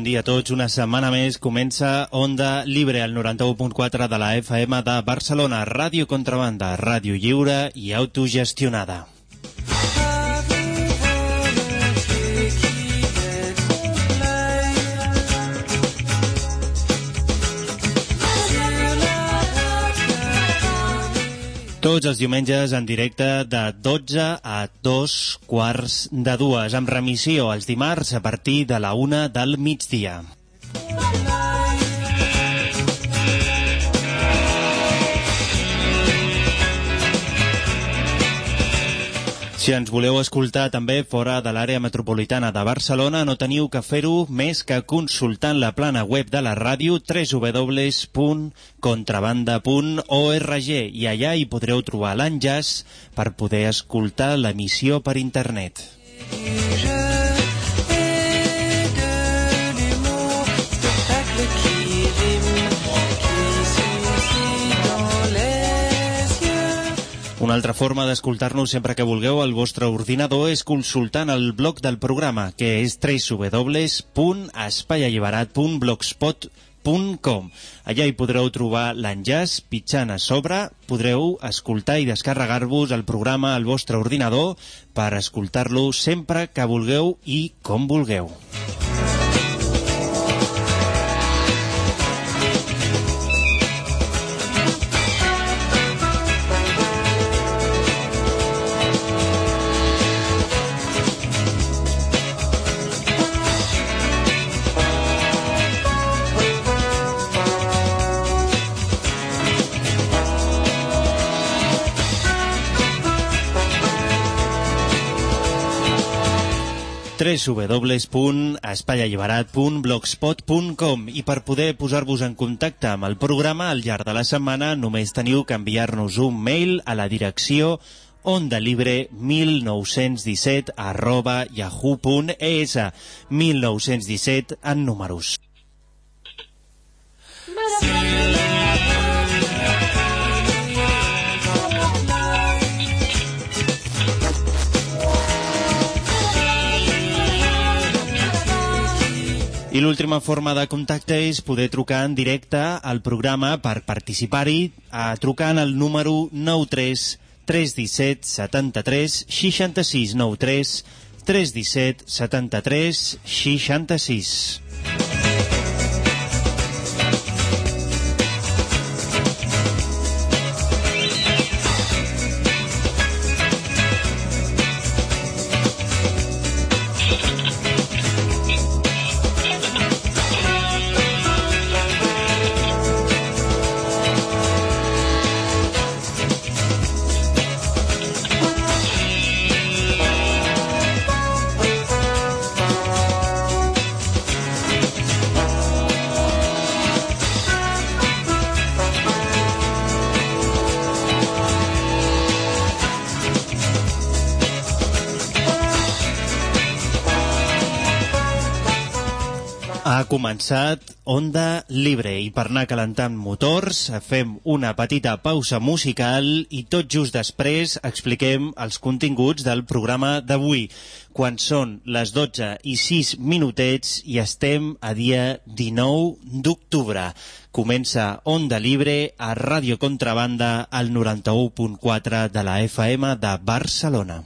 Bon dia a tots. Una setmana més comença Onda Libre, al 91.4 de la FM de Barcelona. Ràdio Contrabanda, ràdio lliure i autogestionada. Tots els diumenges en directe de 12 a 2 quarts de dues, amb remissió els dimarts a partir de la una del migdia. Si ens voleu escoltar també fora de l'àrea metropolitana de Barcelona, no teniu que fer-ho més que consultant la plana web de la ràdio www.contrabanda.org i allà hi podreu trobar l'enllaç per poder escoltar l'emissió per internet. Una altra forma d'escoltar-nos sempre que vulgueu al vostre ordinador és consultant el blog del programa, que és www.espaialliberat.blogspot.com. Allà hi podreu trobar l'enllaç, pitjant a sobre, podreu escoltar i descarregar-vos el programa al vostre ordinador per escoltar-lo sempre que vulgueu i com vulgueu. www.espaialliberat.blogspot.com i per poder posar-vos en contacte amb el programa al llarg de la setmana només teniu que enviar-nos un mail a la direcció ondelibre1917 arroba yahoo.es 1917 en números. L'última forma de contacte és poder trucar en directe al programa per participar-hi trucant al número 93 317 73 66 93 317 73 66. Començat Onda Libre i per anar calentant motors fem una petita pausa musical i tot just després expliquem els continguts del programa d'avui quan són les 12 i 6 minutets i estem a dia 19 d'octubre. Comença Onda Libre a Ràdio Contrabanda al 91.4 de la FM de Barcelona.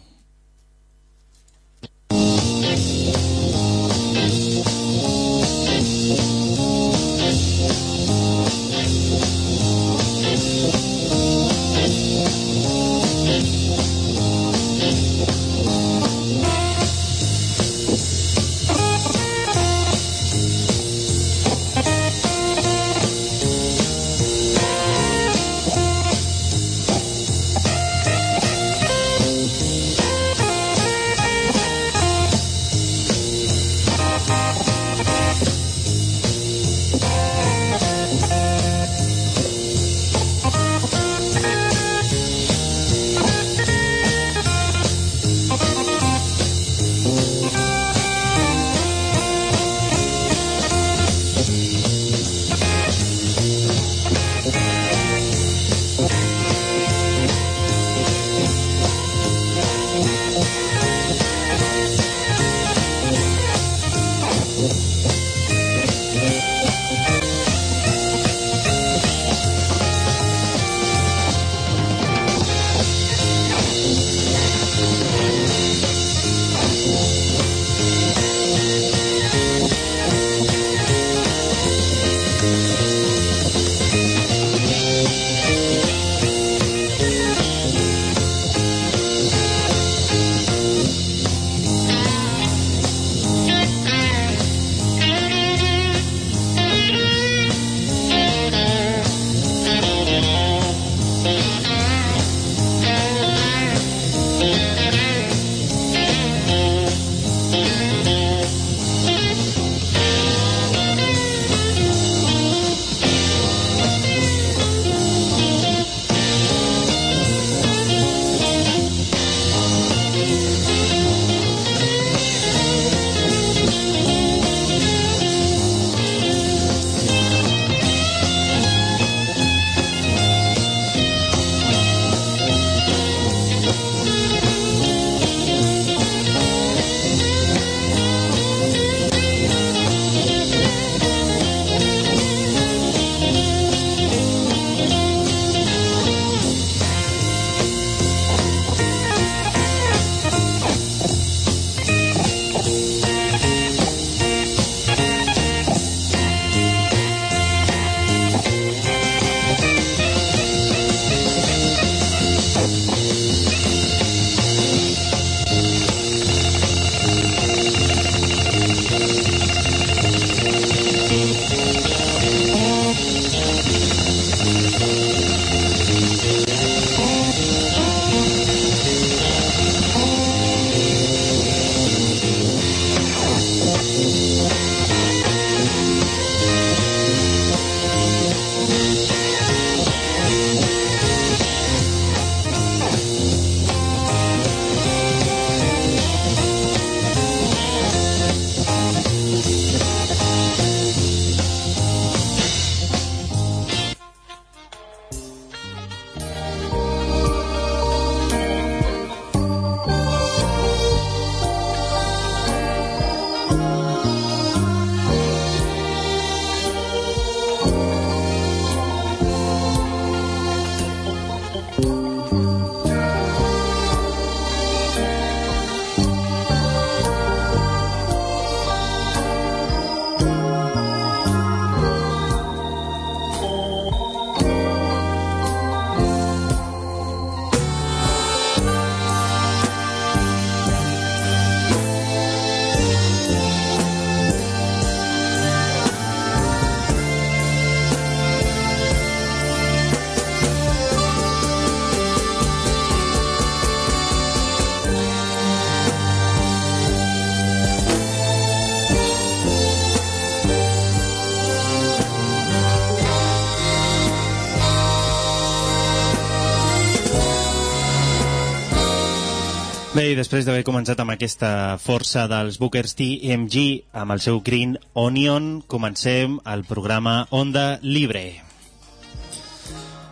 I després d'haver començat amb aquesta força dels Bookers TMG amb el seu Green Onion, comencem el programa Onda Libre.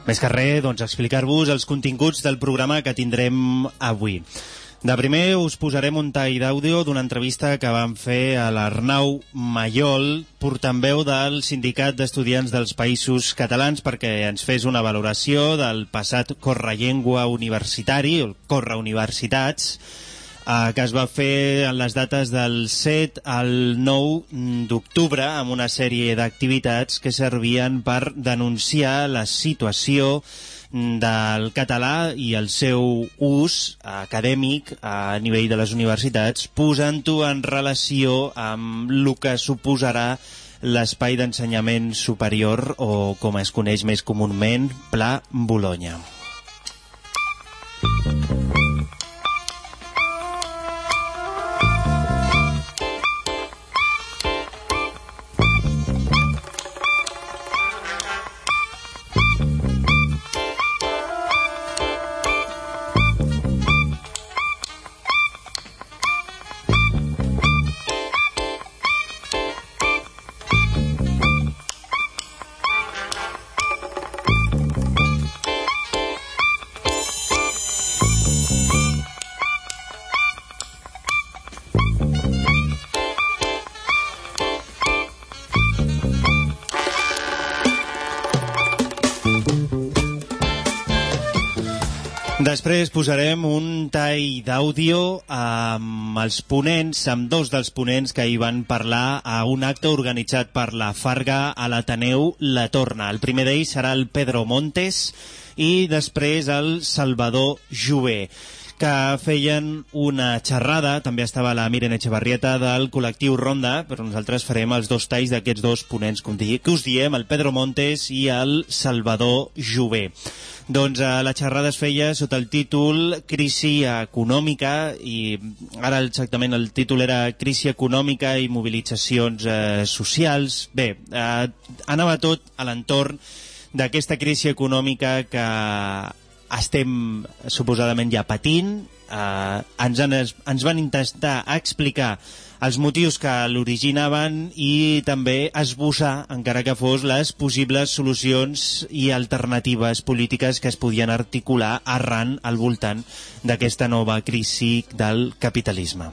Més que res, doncs, explicar-vos els continguts del programa que tindrem avui. De primer us posarem un tall d'àudio d'una entrevista que vam fer a l'Arnau Mayol, portaveu del Sindicat d'Estudiants dels Països Catalans, perquè ens fes una valoració del passat Correllengua Universitari, o Corre Universitats, eh, que es va fer en les dates del 7 al 9 d'octubre amb una sèrie d'activitats que servien per denunciar la situació del català i el seu ús acadèmic a nivell de les universitats, posant-ho en relació amb el que suposarà l'espai d'ensenyament superior o, com es coneix més comúment, Pla Bologna. Després posarem un tall d'àudio amb els ponents, amb dos dels ponents que hi van parlar a un acte organitzat per la Farga a l'Ateneu La Torna. El primer d'ells serà el Pedro Montes i després el Salvador Jové que feien una xerrada, també estava la Miren Echevarrieta del col·lectiu Ronda, però nosaltres farem els dos talls d'aquests dos ponents que us diem, el Pedro Montes i el Salvador Jové. Doncs eh, la xerrada es feia sota el títol Crisi econòmica i ara exactament el títol era Crisi econòmica i mobilitzacions eh, socials. Bé, eh, anava tot a l'entorn d'aquesta crisi econòmica que estem suposadament ja patint, eh, ens, han, ens van intentar explicar els motius que l'originaven i també esbossar, encara que fos, les possibles solucions i alternatives polítiques que es podien articular arran al voltant d'aquesta nova crisi del capitalisme.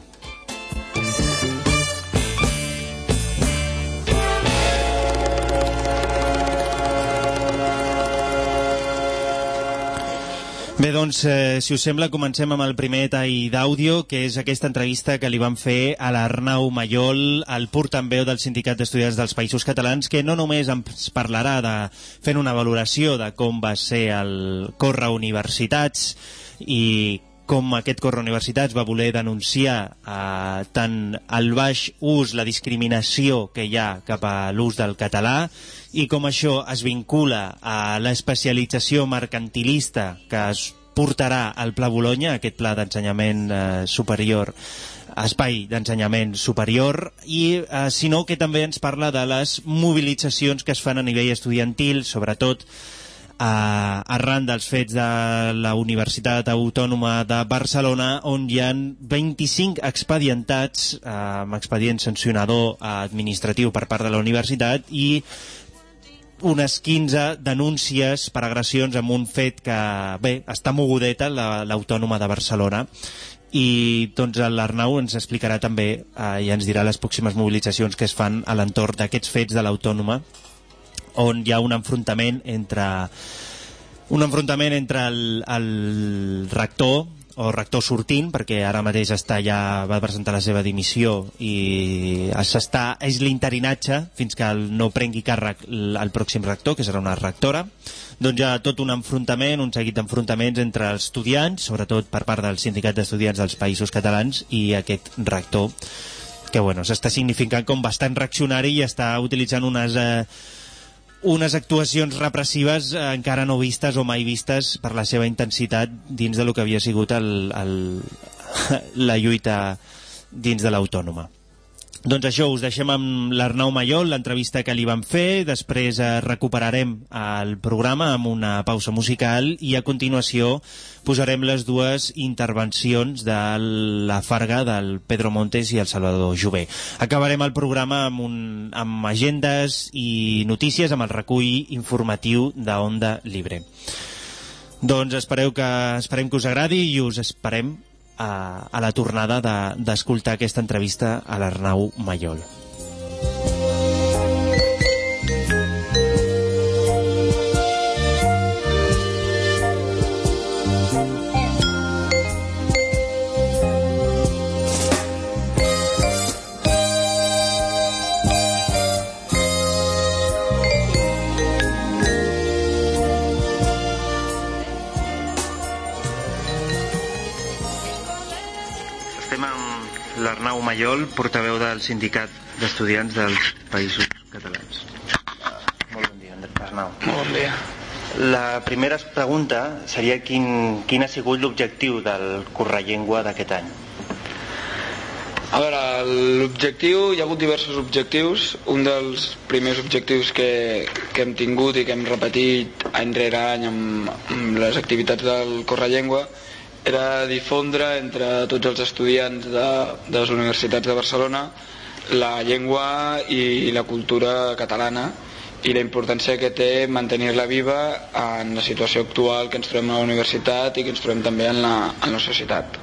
Bé, doncs, eh, si us sembla, comencem amb el primer tall d'àudio, que és aquesta entrevista que li van fer a l'Arnau Mayol, el portaveu del Sindicat d'Estudiants dels Països Catalans, que no només ens parlarà de fent una valoració de com va ser el Corre Universitats i com aquest Corre Universitats va voler denunciar eh, tant el baix ús, la discriminació que hi ha cap a l'ús del català, i com això es vincula a l'especialització mercantilista que es portarà al Pla Bologna, aquest pla d'ensenyament eh, superior, espai d'ensenyament superior, i eh, sinó que també ens parla de les mobilitzacions que es fan a nivell estudiantil, sobretot eh, arran dels fets de la Universitat Autònoma de Barcelona, on hi han 25 expedientats, eh, amb expedient sancionador administratiu per part de la universitat, i unes 15 denúncies per agressions amb un fet que, bé, està mogudeta l'Autònoma la, de Barcelona. I doncs l'Arnau ens explicarà també eh, i ens dirà les pròximes mobilitzacions que es fan a l'entorn d'aquests fets de l'Autònoma on hi ha un enfrontament entre un enfrontament entre el, el rector o rector sortint, perquè ara mateix està ja va presentar la seva dimissió i s'està és l'interinatge fins que no prengui càrrec el pròxim rector, que serà una rectora. Doncs hi ha tot un enfrontament, un seguit d'enfrontaments entre els estudiants, sobretot per part del Sindicat d'Estudiants dels Països Catalans i aquest rector, que bueno, s'està significant com bastant reaccionari i està utilitzant unes... Eh, unes actuacions repressives eh, encara no vistes o mai vistes per la seva intensitat dins de lo que havia sigut el, el, la lluita dins de l'autònoma. Doncs això, us deixem amb l'Arnau Mayol, l'entrevista que li vam fer, després eh, recuperarem el programa amb una pausa musical i a continuació posarem les dues intervencions de la Farga del Pedro Montes i el Salvador Jové. Acabarem el programa amb, un, amb agendes i notícies amb el recull informatiu de Onda Libre. Doncs espereu que, esperem que us agradi i us esperem a, a la tornada d'escoltar de, aquesta entrevista a l'Arnau Mayol. Mayol, portaveu del sindicat d'estudiants dels Països Catalans. Molt bon dia, Arnau. Molt bon dia. La primera pregunta seria quin, quin ha sigut l'objectiu del Correllengua d'aquest any? A veure, l'objectiu, hi ha hagut diversos objectius. Un dels primers objectius que, que hem tingut i que hem repetit any rere any amb, amb les activitats del Correllengua Llengua era difondre entre tots els estudiants de, de les universitats de Barcelona la llengua i la cultura catalana i la importància que té mantenir-la viva en la situació actual que ens trobem a la universitat i que ens trobem també en la, en la societat.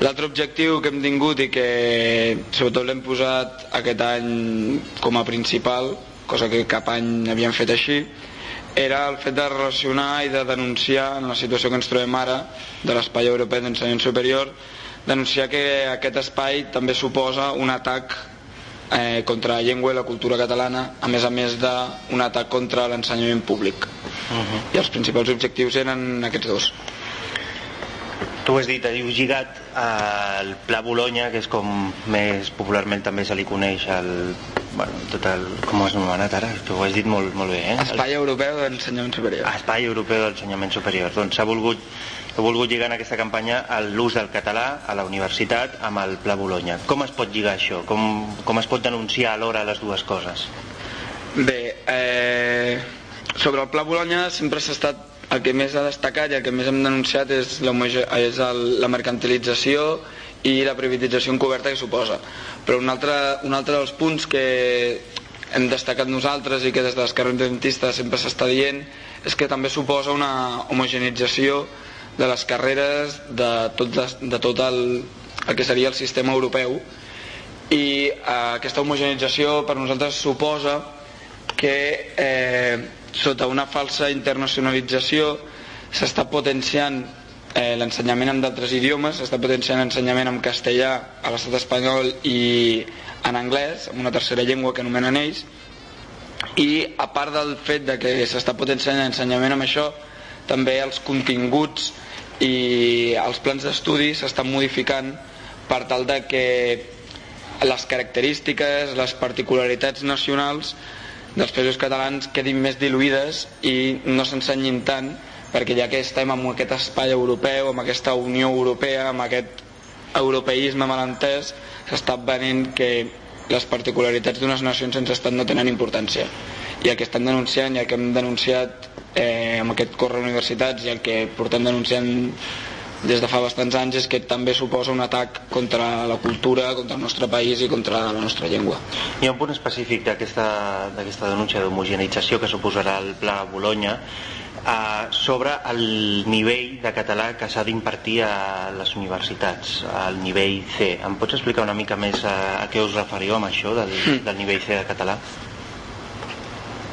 L'altre objectiu que hem tingut i que sobretot l'hem posat aquest any com a principal, cosa que cap any havíem fet així, era el fet de relacionar i de denunciar en la situació que ens trobem ara de l'espai europeu d'ensenyament superior denunciar que aquest espai també suposa un atac eh, contra la llengua i la cultura catalana a més a més d'un atac contra l'ensenyament públic uh -huh. i els principals objectius eren aquests dos Tu has dit, heu lligat al Pla Bologna, que és com més popularment també se li coneix el bueno, tot el, com ho has anomenat ara? Tu ho has dit molt, molt bé, eh? Espai Europeu d'Ensenyament Superior. Espai Europeu d'Ensenyament Superior. Doncs s'ha volgut, ha volgut lligar en aquesta campanya l'ús del català a la universitat amb el Pla Bologna. Com es pot lligar això? Com, com es pot denunciar alhora les dues coses? Bé, eh, sobre el Pla Bologna sempre s'ha estat el que més ha destacat i el que més hem denunciat és la, és el, la mercantilització i la privatització encoberta que suposa. Però un altre, un altre dels punts que hem destacat nosaltres i que des de l'esquerra independentista sempre s'està dient és que també suposa una homogenització de les carreres de tot, de tot el, el que seria el sistema europeu i eh, aquesta homogenització per nosaltres suposa que eh, sota una falsa internacionalització s'està potenciant eh, l'ensenyament en d'altres idiomes, s'està potenciant l'ensenyament en castellà a l'estat espanyol i en anglès, en una tercera llengua que anomenen ells, i a part del fet de que s'està potenciant l'ensenyament amb això, també els continguts i els plans d'estudi s'estan modificant per tal de que les característiques, les particularitats nacionals dels països catalans quedin més diluïdes i no s'ensenyin tant perquè ja que estem en aquest espai europeu, amb aquesta Unió Europea, amb aquest europeisme malentès, s'està venint que les particularitats d'unes nacions sense estat no tenen importància. I el que estan denunciant i el que hem denunciat eh, amb aquest corre universitats i el que portem denunciant des de fa bastants anys és que també suposa un atac contra la cultura, contra el nostre país i contra la nostra llengua. Hi ha un punt específic d'aquesta denúncia d'homogenització que suposarà el Pla Bologna eh, sobre el nivell de català que s'ha d'impartir a les universitats, al nivell C. Em pots explicar una mica més a, a què us referiu amb això del, mm. del nivell C de català?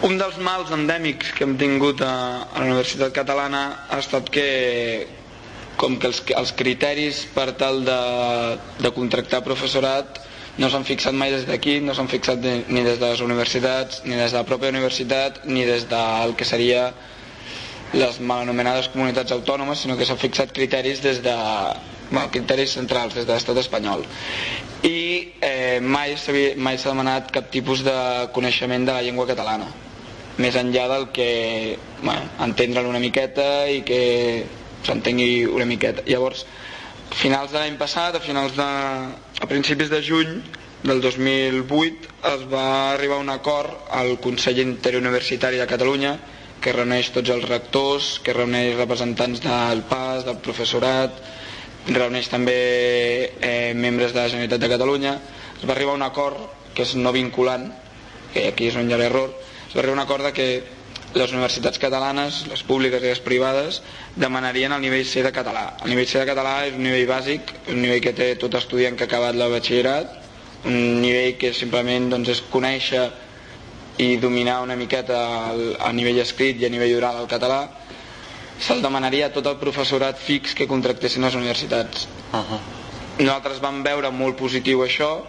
Un dels mals endèmics que hem tingut a, a la Universitat Catalana ha estat que com que els, els criteris per tal de, de contractar professorat no s'han fixat mai des d'aquí, no s'han fixat ni des de les universitats, ni des de la pròpia universitat, ni des del que seria les mal anomenades comunitats autònomes, sinó que s'han fixat criteris des de bueno, criteris centrals des de l'estat espanyol. I eh, mai s'ha demanat cap tipus de coneixement de la llengua catalana. Més enllà del que bueno, entendre-la una miqueta i que s'entengui una miqueta llavors finals de l'any passat a finals de a principis de juny del 2008 es va arribar a un acord al Consell Interuniversitari de Catalunya que reuneix tots els rectors, que reuneix representants del PAS, del professorat, reuneix també eh, membres de la Generalitat de Catalunya. Es va arribar a un acord que és no vinculant, que aquí és on hi ha l'error, es va arribar a un acord de que les universitats catalanes, les públiques i les privades, demanarien el nivell C de català. El nivell C de català és un nivell bàsic, un nivell que té tot estudiant que ha acabat la batxillerat, un nivell que simplement doncs, és conèixer i dominar una miqueta a nivell escrit i a nivell oral el català se'l demanaria a tot el professorat fix que contractessin les universitats uh -huh. nosaltres vam veure molt positiu això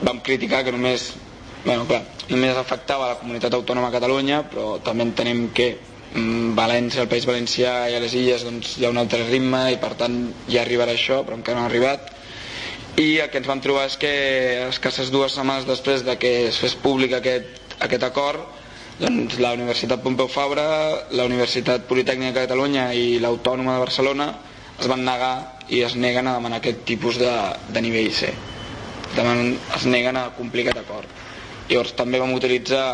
vam criticar que només bueno, clar, només afectava la comunitat autònoma a Catalunya però també entenem que mm, València, el País Valencià i a les Illes doncs, hi ha un altre ritme i per tant ja arribarà això però encara no ha arribat i el que ens vam trobar és que escasses dues setmanes després de que es fes públic aquest, aquest acord doncs la Universitat Pompeu Fabra, la Universitat Politècnica de Catalunya i l'Autònoma de Barcelona es van negar i es neguen a demanar aquest tipus de, de nivell C. Demanen, es neguen a complir aquest acord. Llavors també vam utilitzar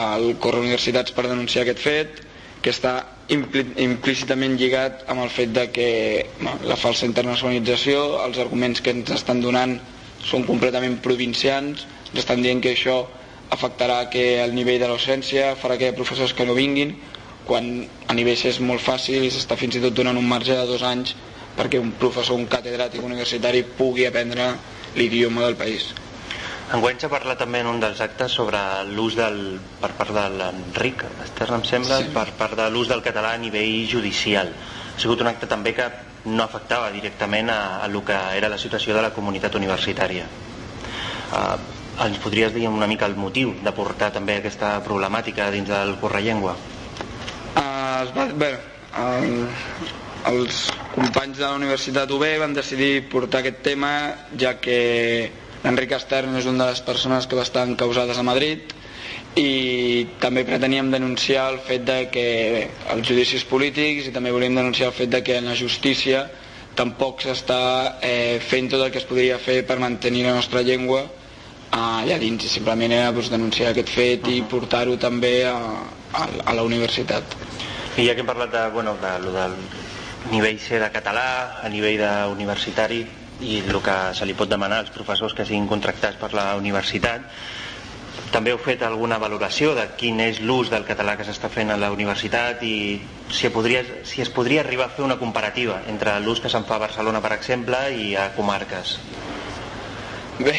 el Corre Universitats per denunciar aquest fet, que està implícitament lligat amb el fet de que no, la falsa internacionalització, els arguments que ens estan donant són completament provincians, ens estan dient que això afectarà que el nivell de docència farà que hi ha professors que no vinguin, quan a nivell és molt fàcil i s'està fins i tot donant un marge de dos anys perquè un professor, un catedràtic universitari pugui aprendre l'idioma del país. Enguany s'ha parlat també en un dels actes sobre l'ús del, per part de l'Enric em sembla, sí. per part de l'ús del català a nivell judicial. Ha sigut un acte també que no afectava directament a, a el que era la situació de la comunitat universitària. Uh, ens podries dir una mica el motiu de portar també aquesta problemàtica dins del Correllengua? Uh, es va, bé, el, els companys de la Universitat UB van decidir portar aquest tema ja que Enric Estern és una de les persones que va estar encausades a Madrid i també preteníem denunciar el fet de que els judicis polítics i també volíem denunciar el fet de que en la justícia tampoc s'està eh, fent tot el que es podria fer per mantenir la nostra llengua eh, allà dins. I simplement era doncs, denunciar aquest fet i portar-ho també a, a, a la universitat. I ja que hem parlat de, bueno, de, de, del nivell C de català a nivell universitari i el que se li pot demanar als professors que siguin contractats per la universitat també heu fet alguna valoració de quin és l'ús del català que s'està fent a la universitat i si, podria, si es podria arribar a fer una comparativa entre l'ús que se'n fa a Barcelona, per exemple, i a comarques. Bé,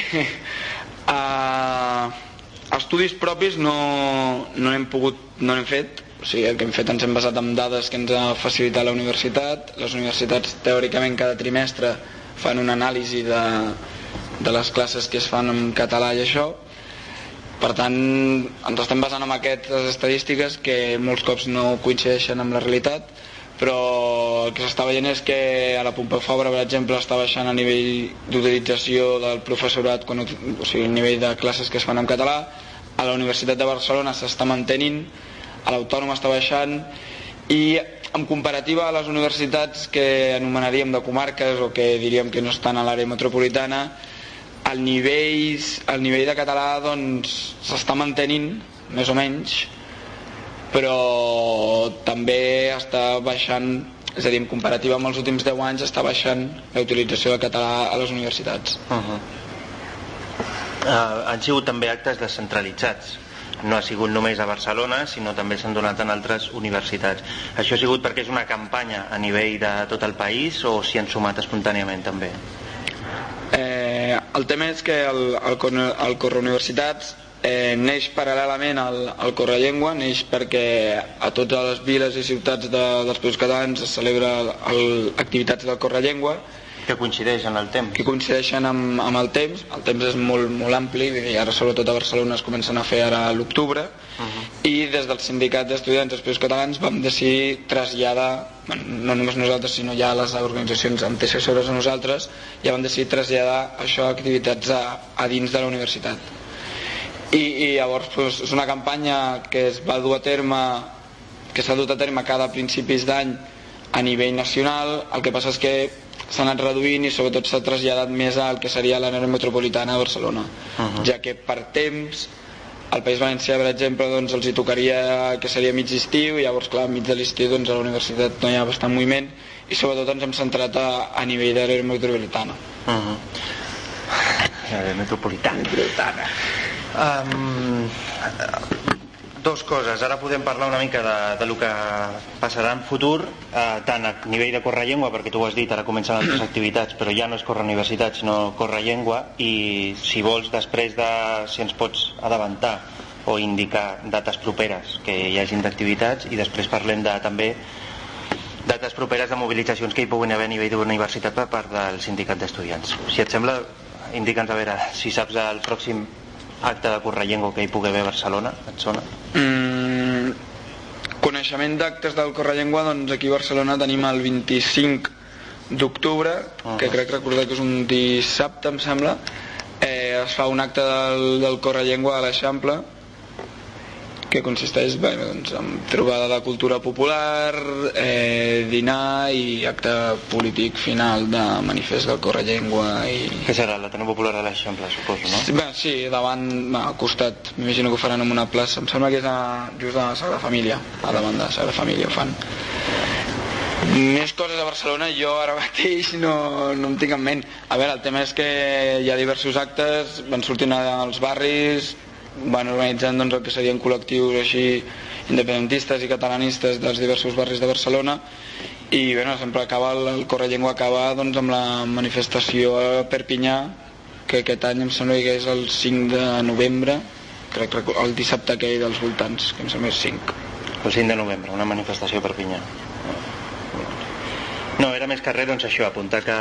uh, estudis propis no, no n'hem pogut, no n'hem fet, o sigui, el que hem fet ens hem basat en dades que ens ha facilitat la universitat. Les universitats, teòricament, cada trimestre fan una anàlisi de, de les classes que es fan en català i això. Per tant ens estem basant en aquestes estadístiques que molts cops no coincideixen amb la realitat però el que s'està veient és que a la Pompeu Fabra per exemple està baixant a nivell d'utilització del professorat quan, o sigui, el nivell de classes que es fan en català. A la Universitat de Barcelona s'està mantenint a l'Autònoma està baixant i en comparativa a les universitats que anomenaríem de comarques o que diríem que no estan a l'àrea metropolitana, el nivell, el nivell de català doncs s'està mantenint, més o menys, però també està baixant, és a dir, en comparativa amb els últims 10 anys està baixant la utilització del català a les universitats. Uh -huh. uh, han sigut també actes descentralitzats no ha sigut només a Barcelona, sinó també s'han donat en altres universitats. Això ha sigut perquè és una campanya a nivell de tot el país o s'hi han sumat espontàniament també? Eh, el tema és que el, el, el Corre Universitats eh, neix paral·lelament al, al Corre Llengua, neix perquè a totes les viles i ciutats de, dels països catalans es celebra el, activitats del Corre Llengua que coincideix en el temps. Que coincideixen amb, amb el temps. El temps és molt, molt ampli, i ara sobretot a Barcelona es comencen a fer ara a l'octubre, uh -huh. i des del sindicat d'estudiants dels països catalans vam decidir traslladar, bueno, no només nosaltres, sinó ja les organitzacions antecessores a nosaltres, ja vam decidir traslladar això a activitats a, a dins de la universitat. I, i llavors pues, és una campanya que es va dur a terme que s'ha dut a terme cada principis d'any a nivell nacional, el que passa és que s'ha anat reduint i sobretot s'ha traslladat més al que seria l'àrea metropolitana de Barcelona, uh -huh. ja que per temps al País Valencià, per exemple, doncs, els hi tocaria que seria mig estiu i llavors, clar, mig de l'estiu doncs, a la universitat no hi ha bastant moviment i sobretot ens hem centrat a, a nivell d'àrea metropolitana. Uh -huh. metropolitana. metropolitana. Um, Dos coses, ara podem parlar una mica de, de lo que passarà en futur, eh, tant a nivell de llengua, perquè tu ho has dit, ara comencen altres activitats, però ja no és córrer universitat, sinó llengua, i si vols, després de, si ens pots adavantar o indicar dates properes que hi hagin d'activitats, i després parlem de també dates properes de mobilitzacions que hi puguin haver a nivell d'universitat per part del sindicat d'estudiants. Si et sembla, indica'ns a veure si saps el pròxim acte de Correllengua que hi pugui haver a Barcelona, et sona? Mm, coneixement d'actes del Correllengua, doncs aquí a Barcelona tenim el 25 d'octubre, uh -huh. que crec recordar que és un dissabte, em sembla, eh, es fa un acte del, del Correllengua a l'Eixample, que consisteix bé, doncs, en trobada de cultura popular, eh, dinar i acte polític final de manifest del Correllengua i... Què serà? L'Ateneu Popular de l'Eixample, suposo, no? Sí, bé, sí, davant, bé, al costat, m'imagino que ho faran en una plaça, em sembla que és a, just a la Sagrada Família, a davant de la Sagrada Família ho fan. Més coses a Barcelona jo ara mateix no, no em tinc en ment. A veure, el tema és que hi ha diversos actes, van sortint als barris, van organitzant doncs, el que serien col·lectius així independentistes i catalanistes dels diversos barris de Barcelona i bueno, sempre acaba el, el Correllengua acaba doncs, amb la manifestació a Perpinyà que aquest any em sembla que és el 5 de novembre crec el dissabte aquell dels voltants que em sembla que és 5 el 5 de novembre, una manifestació a Perpinyà no, era més que res doncs això, apuntar que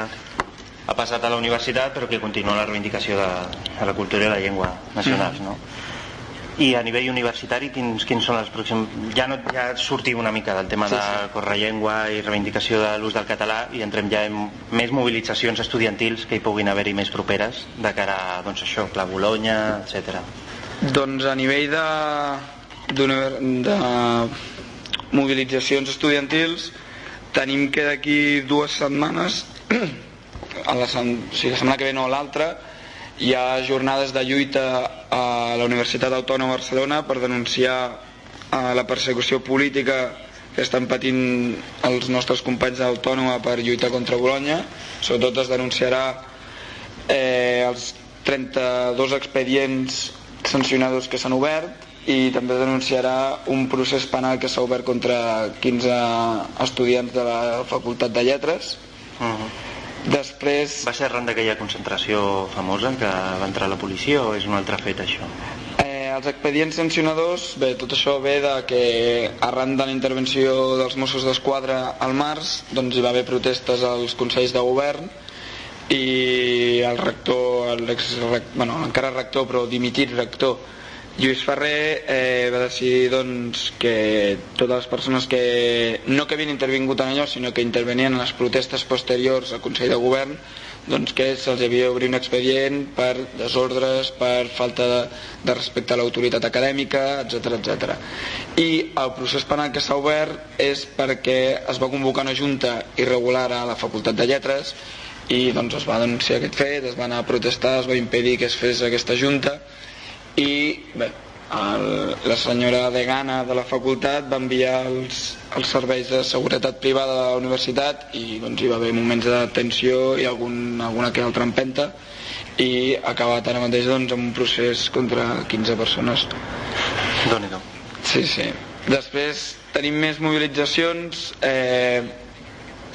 ha passat a la universitat però que continua la reivindicació de, de la cultura i la llengua nacionals mm. no? I a nivell universitari quins, quins són els pròxims ja, no, ja sortim una mica del tema sí, sí. de correllengua i reivindicació de l'ús del català i entrem ja en més mobilitzacions estudiantils que hi puguin haver-hi més properes de cara a doncs això, la Bologna, etc. Doncs a nivell de, de mobilitzacions estudiantils tenim que d'aquí dues setmanes a la, o sigui, la setmana que ve no l'altra hi ha jornades de lluita a la Universitat Autònoma de Barcelona per denunciar eh, la persecució política que estan patint els nostres companys d'Autònoma per lluitar contra Bologna sobretot es denunciarà eh, els 32 expedients sancionadors que s'han obert i també denunciarà un procés penal que s'ha obert contra 15 estudiants de la Facultat de Lletres. Uh -huh Després... Va ser arran d'aquella concentració famosa que va entrar la policia o és un altre fet això? Eh, els expedients sancionadors, bé, tot això ve de que arran de la intervenció dels Mossos d'Esquadra al març doncs hi va haver protestes als Consells de Govern i el rector, l'ex, bueno, encara rector però dimitit rector Lluís Ferrer eh, va decidir doncs, que totes les persones que no que havien intervingut en allò sinó que intervenien en les protestes posteriors al Consell de Govern doncs que se'ls havia d'obrir un expedient per desordres, per falta de, de respecte a l'autoritat acadèmica, etc etc. I el procés penal que s'ha obert és perquè es va convocar una junta irregular a la Facultat de Lletres i doncs es va denunciar aquest fet, es va anar a protestar, es va impedir que es fes aquesta junta i bé, el, la senyora degana de la facultat va enviar els, els serveis de seguretat privada de la universitat i doncs, hi va haver moments de tensió i algun, alguna que altra empenta i ha acabat ara mateix doncs, amb un procés contra 15 persones déu nhi sí, sí. després tenim més mobilitzacions eh,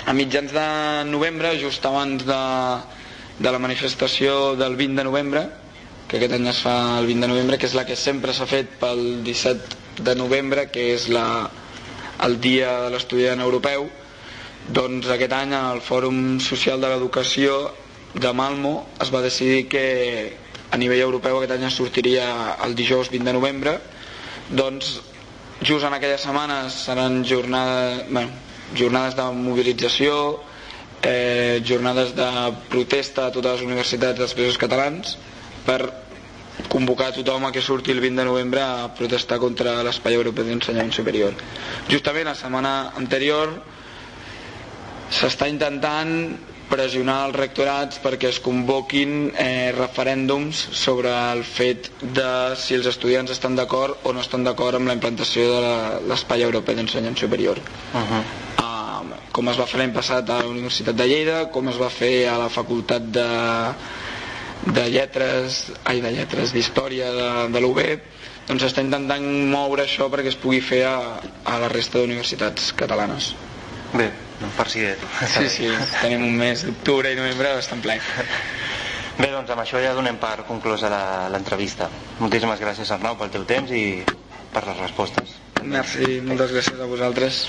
a mitjans de novembre just abans de, de la manifestació del 20 de novembre que aquest any es fa el 20 de novembre, que és la que sempre s'ha fet pel 17 de novembre, que és la, el dia de l'estudiant europeu, doncs aquest any al Fòrum Social de l'Educació de Malmo es va decidir que a nivell europeu aquest any es sortiria el dijous 20 de novembre, doncs just en aquelles setmanes seran jornades, bueno, jornades de mobilització, eh, jornades de protesta a totes les universitats dels països catalans, per convocar a tothom a que surti el 20 de novembre a protestar contra l'espai europeu d'ensenyament superior. Justament la setmana anterior s'està intentant pressionar els rectorats perquè es convoquin eh, referèndums sobre el fet de si els estudiants estan d'acord o no estan d'acord amb la implantació de l'espai europeu d'ensenyament superior. Uh -huh. uh, com es va fer l'any passat a la Universitat de Lleida, com es va fer a la Facultat de, de Lletres, ai, de Lletres, d'Història de, de l'UB, doncs està intentant moure això perquè es pugui fer a, a la resta d'universitats catalanes. Bé, per si... Sí, sí, tenim un mes d'octubre i novembre bastant ple. Bé, doncs amb això ja donem per conclosa l'entrevista. Moltíssimes gràcies, Arnau, pel teu temps i per les respostes. Merci, moltes gràcies a vosaltres.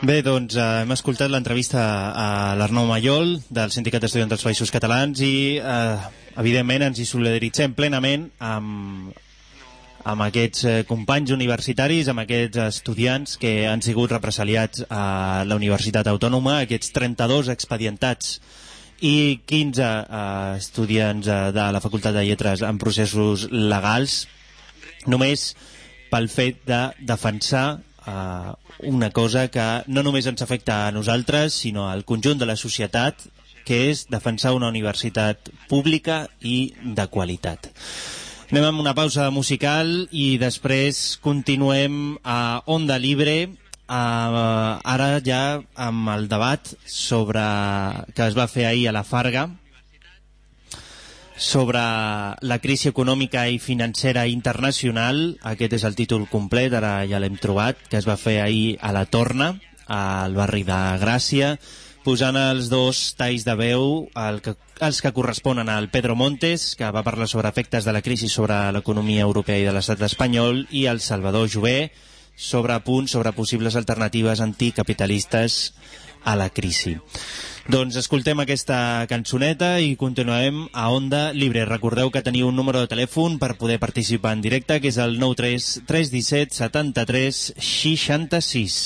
Bé, doncs eh, hem escoltat l'entrevista a l'Arnau Mayol del Sindicat d'Estudiants dels Països Catalans i eh, evidentment ens hi solidaritzem plenament amb, amb aquests eh, companys universitaris, amb aquests estudiants que han sigut represaliats a la Universitat Autònoma, aquests 32 expedientats i 15 eh, estudiants eh, de la Facultat de Lletres en processos legals, només pel fet de defensar eh, una cosa que no només ens afecta a nosaltres, sinó al conjunt de la societat, que és defensar una universitat pública i de qualitat. Anem amb una pausa musical i després continuem a Onda Libre, uh, ara ja amb el debat sobre que es va fer ahir a la Farga sobre la crisi econòmica i financera internacional. Aquest és el títol complet, ara ja l'hem trobat, que es va fer ahir a la Torna, al barri de Gràcia posant els dos talls de veu, el que, els que corresponen al Pedro Montes, que va parlar sobre efectes de la crisi sobre l'economia europea i de l'estat espanyol, i el Salvador Jové, sobre punts sobre possibles alternatives anticapitalistes a la crisi. Doncs escoltem aquesta cançoneta i continuem a Onda Libre. Recordeu que teniu un número de telèfon per poder participar en directe, que és el 93 317 73 66.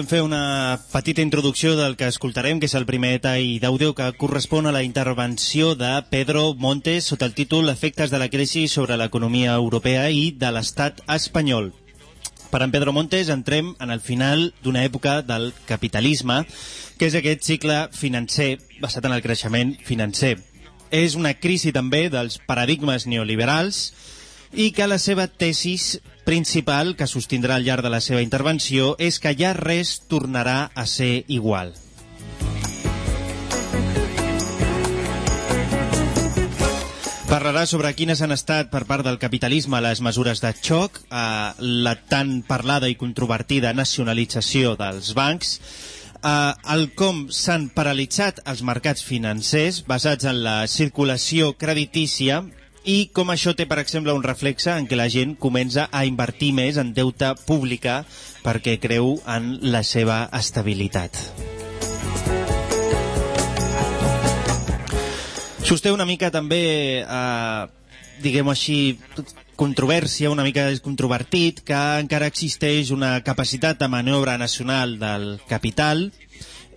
Volem fer una petita introducció del que escoltarem, que és el primer tall d'àudio que correspon a la intervenció de Pedro Montes sota el títol Efectes de la crisi sobre l'economia europea i de l'estat espanyol. Per en Pedro Montes entrem en el final d'una època del capitalisme, que és aquest cicle financer basat en el creixement financer. És una crisi també dels paradigmes neoliberals i que la seva tesis principal que sostindrà al llarg de la seva intervenció és que ja res tornarà a ser igual. Parlarà sobre quines han estat per part del capitalisme les mesures de xoc, eh, la tan parlada i controvertida nacionalització dels bancs, eh, el com s'han paralitzat els mercats financers basats en la circulació creditícia i com això té, per exemple, un reflexe en què la gent comença a invertir més en deute pública perquè creu en la seva estabilitat. Sosté una mica també, eh, diguem-ho així, controvèrsia, una mica controvertit, que encara existeix una capacitat de maniobra nacional del capital,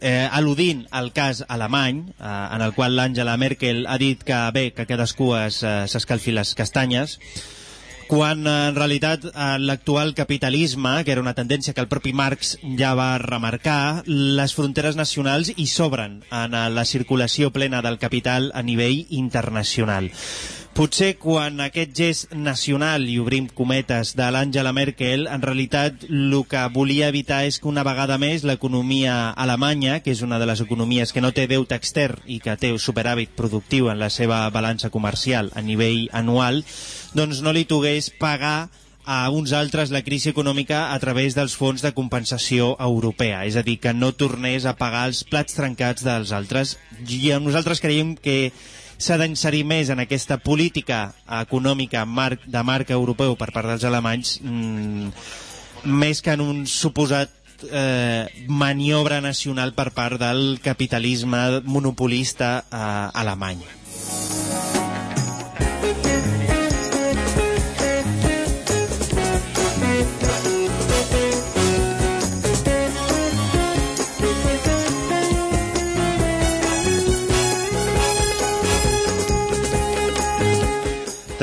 eh, al·ludint al cas alemany, eh, en el qual l'Àngela Merkel ha dit que bé, que cadascú s'escalfi es, les castanyes, quan en realitat l'actual capitalisme, que era una tendència que el propi Marx ja va remarcar, les fronteres nacionals hi sobren en la circulació plena del capital a nivell internacional. Potser quan aquest gest nacional, i obrim cometes, de l'Àngela Merkel, en realitat el que volia evitar és que una vegada més l'economia alemanya, que és una de les economies que no té deute extern i que té superàvit productiu en la seva balança comercial a nivell anual, doncs no li togués pagar a uns altres la crisi econòmica a través dels fons de compensació europea, és a dir, que no tornés a pagar els plats trencats dels altres. I nosaltres creiem que s'ha d'inserir més en aquesta política econòmica marc, de marca europeu per part dels alemanys mmm, més que en un suposat eh, maniobra nacional per part del capitalisme monopolista eh, alemany.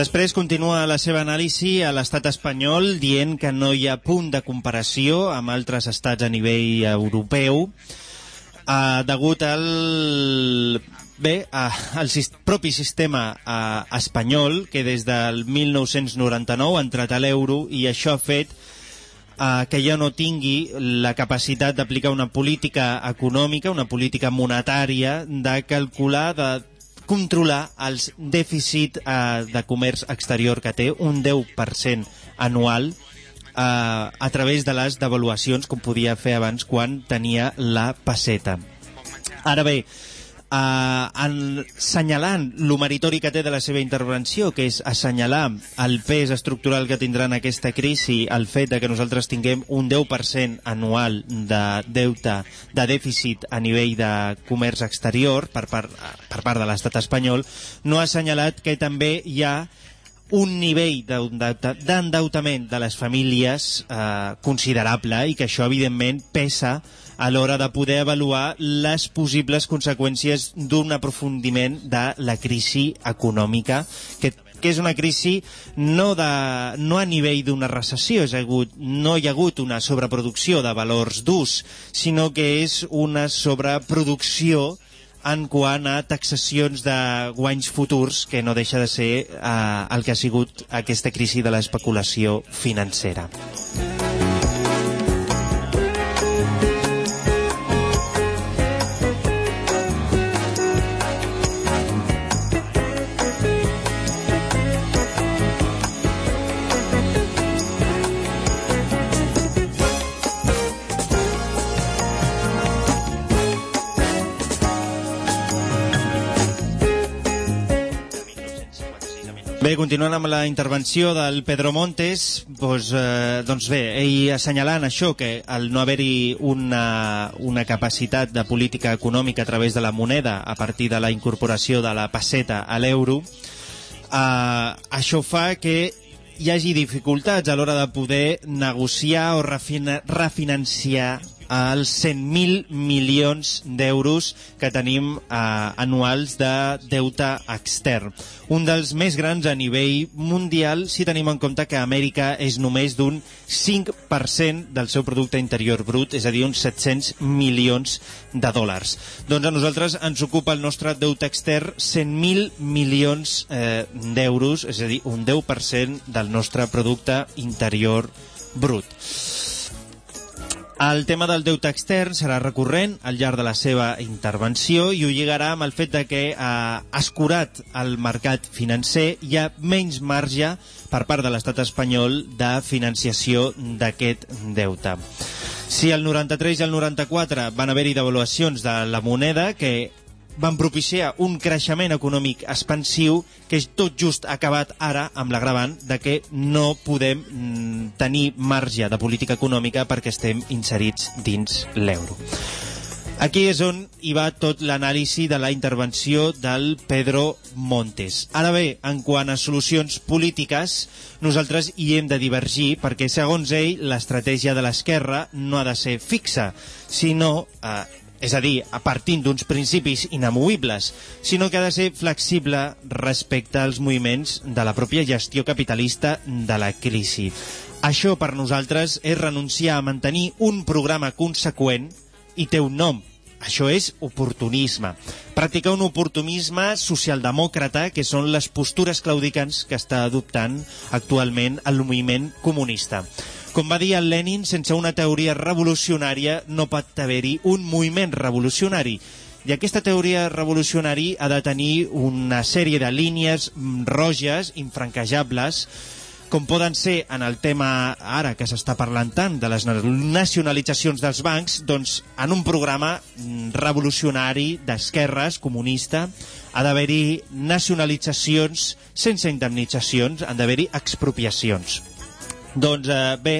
Després continua la seva anàlisi a l'estat espanyol dient que no hi ha punt de comparació amb altres estats a nivell europeu eh, degut al bé, eh, el propi sistema eh, espanyol que des del 1999 ha entrat a l'euro i això ha fet eh, que ja no tingui la capacitat d'aplicar una política econòmica, una política monetària, de calcular, de controlar els dèficit eh, de comerç exterior que té, un 10% anual, eh, a través de les devaluacions, com podia fer abans quan tenia la passeta. Ara bé, eh, en, senyalant lo meritori que té de la seva intervenció, que és assenyalar el pes estructural que tindrà en aquesta crisi el fet de que nosaltres tinguem un 10% anual de deute, de dèficit a nivell de comerç exterior per part, per part de l'estat espanyol, no ha assenyalat que també hi ha un nivell d'endeutament de les famílies eh, considerable i que això evidentment pesa a l'hora de poder avaluar les possibles conseqüències d'un aprofundiment de la crisi econòmica que que és una crisi no, de, no a nivell d'una recessió, és hagut, no hi ha hagut una sobreproducció de valors d'ús, sinó que és una sobreproducció en quant a taxacions de guanys futurs, que no deixa de ser eh, el que ha sigut aquesta crisi de l'especulació financera. Bé, continuant amb la intervenció del Pedro Montes, doncs, eh, doncs bé, ell assenyalant això, que al no haver-hi una, una capacitat de política econòmica a través de la moneda a partir de la incorporació de la passeta a l'euro, eh, això fa que hi hagi dificultats a l'hora de poder negociar o refina, refinanciar els 100.000 milions d'euros que tenim eh, anuals de deute extern. Un dels més grans a nivell mundial si tenim en compte que Amèrica és només d'un 5% del seu producte interior brut, és a dir, uns 700 milions de dòlars. Doncs a nosaltres ens ocupa el nostre deute extern 100.000 milions eh, d'euros, és a dir, un 10% del nostre producte interior brut. El tema del deute extern serà recurrent al llarg de la seva intervenció i ho lligarà amb el fet de que eh, escurat el mercat financer hi ha menys marge per part de l'estat espanyol de financiació d'aquest deute. Si el 93 i el 94 van haver-hi devaluacions de la moneda que van propiciar un creixement econòmic expansiu que és tot just acabat ara amb l'agravant de que no podem mm, tenir marge de política econòmica perquè estem inserits dins l'euro. Aquí és on hi va tot l'anàlisi de la intervenció del Pedro Montes. Ara bé, en quant a solucions polítiques, nosaltres hi hem de divergir perquè, segons ell, l'estratègia de l'esquerra no ha de ser fixa, sinó eh, és a dir, a partint d'uns principis inamovibles, sinó que ha de ser flexible respecte als moviments de la pròpia gestió capitalista de la crisi. Això per nosaltres és renunciar a mantenir un programa conseqüent i té un nom, això és oportunisme. Practicar un oportunisme socialdemòcrata, que són les postures claudicants que està adoptant actualment el moviment comunista. Com va dir el Lenin, sense una teoria revolucionària no pot haver-hi un moviment revolucionari. I aquesta teoria revolucionària ha de tenir una sèrie de línies mm, roges, infranquejables, com poden ser en el tema ara que s'està parlant tant de les nacionalitzacions dels bancs, doncs en un programa mm, revolucionari d'esquerres, comunista, ha d'haver-hi nacionalitzacions sense indemnitzacions, han d'haver-hi expropiacions. Doncs eh, bé,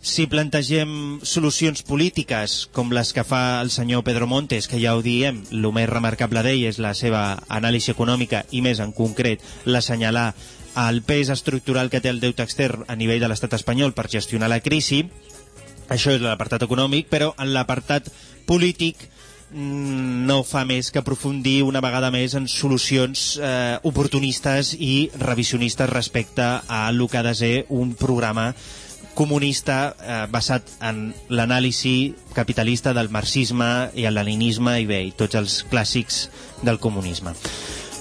si plantegem solucions polítiques com les que fa el senyor Pedro Montes, que ja ho diem, el més remarcable d'ell és la seva anàlisi econòmica i més en concret l'assenyalar el pes estructural que té el deute extern a nivell de l'estat espanyol per gestionar la crisi, això és l'apartat econòmic, però en l'apartat polític no fa més que aprofundir una vegada més en solucions eh, oportunistes i revisionistes respecte a el que ha de ser un programa comunista eh, basat en l'anàlisi capitalista del marxisme i el leninisme i bé, i tots els clàssics del comunisme.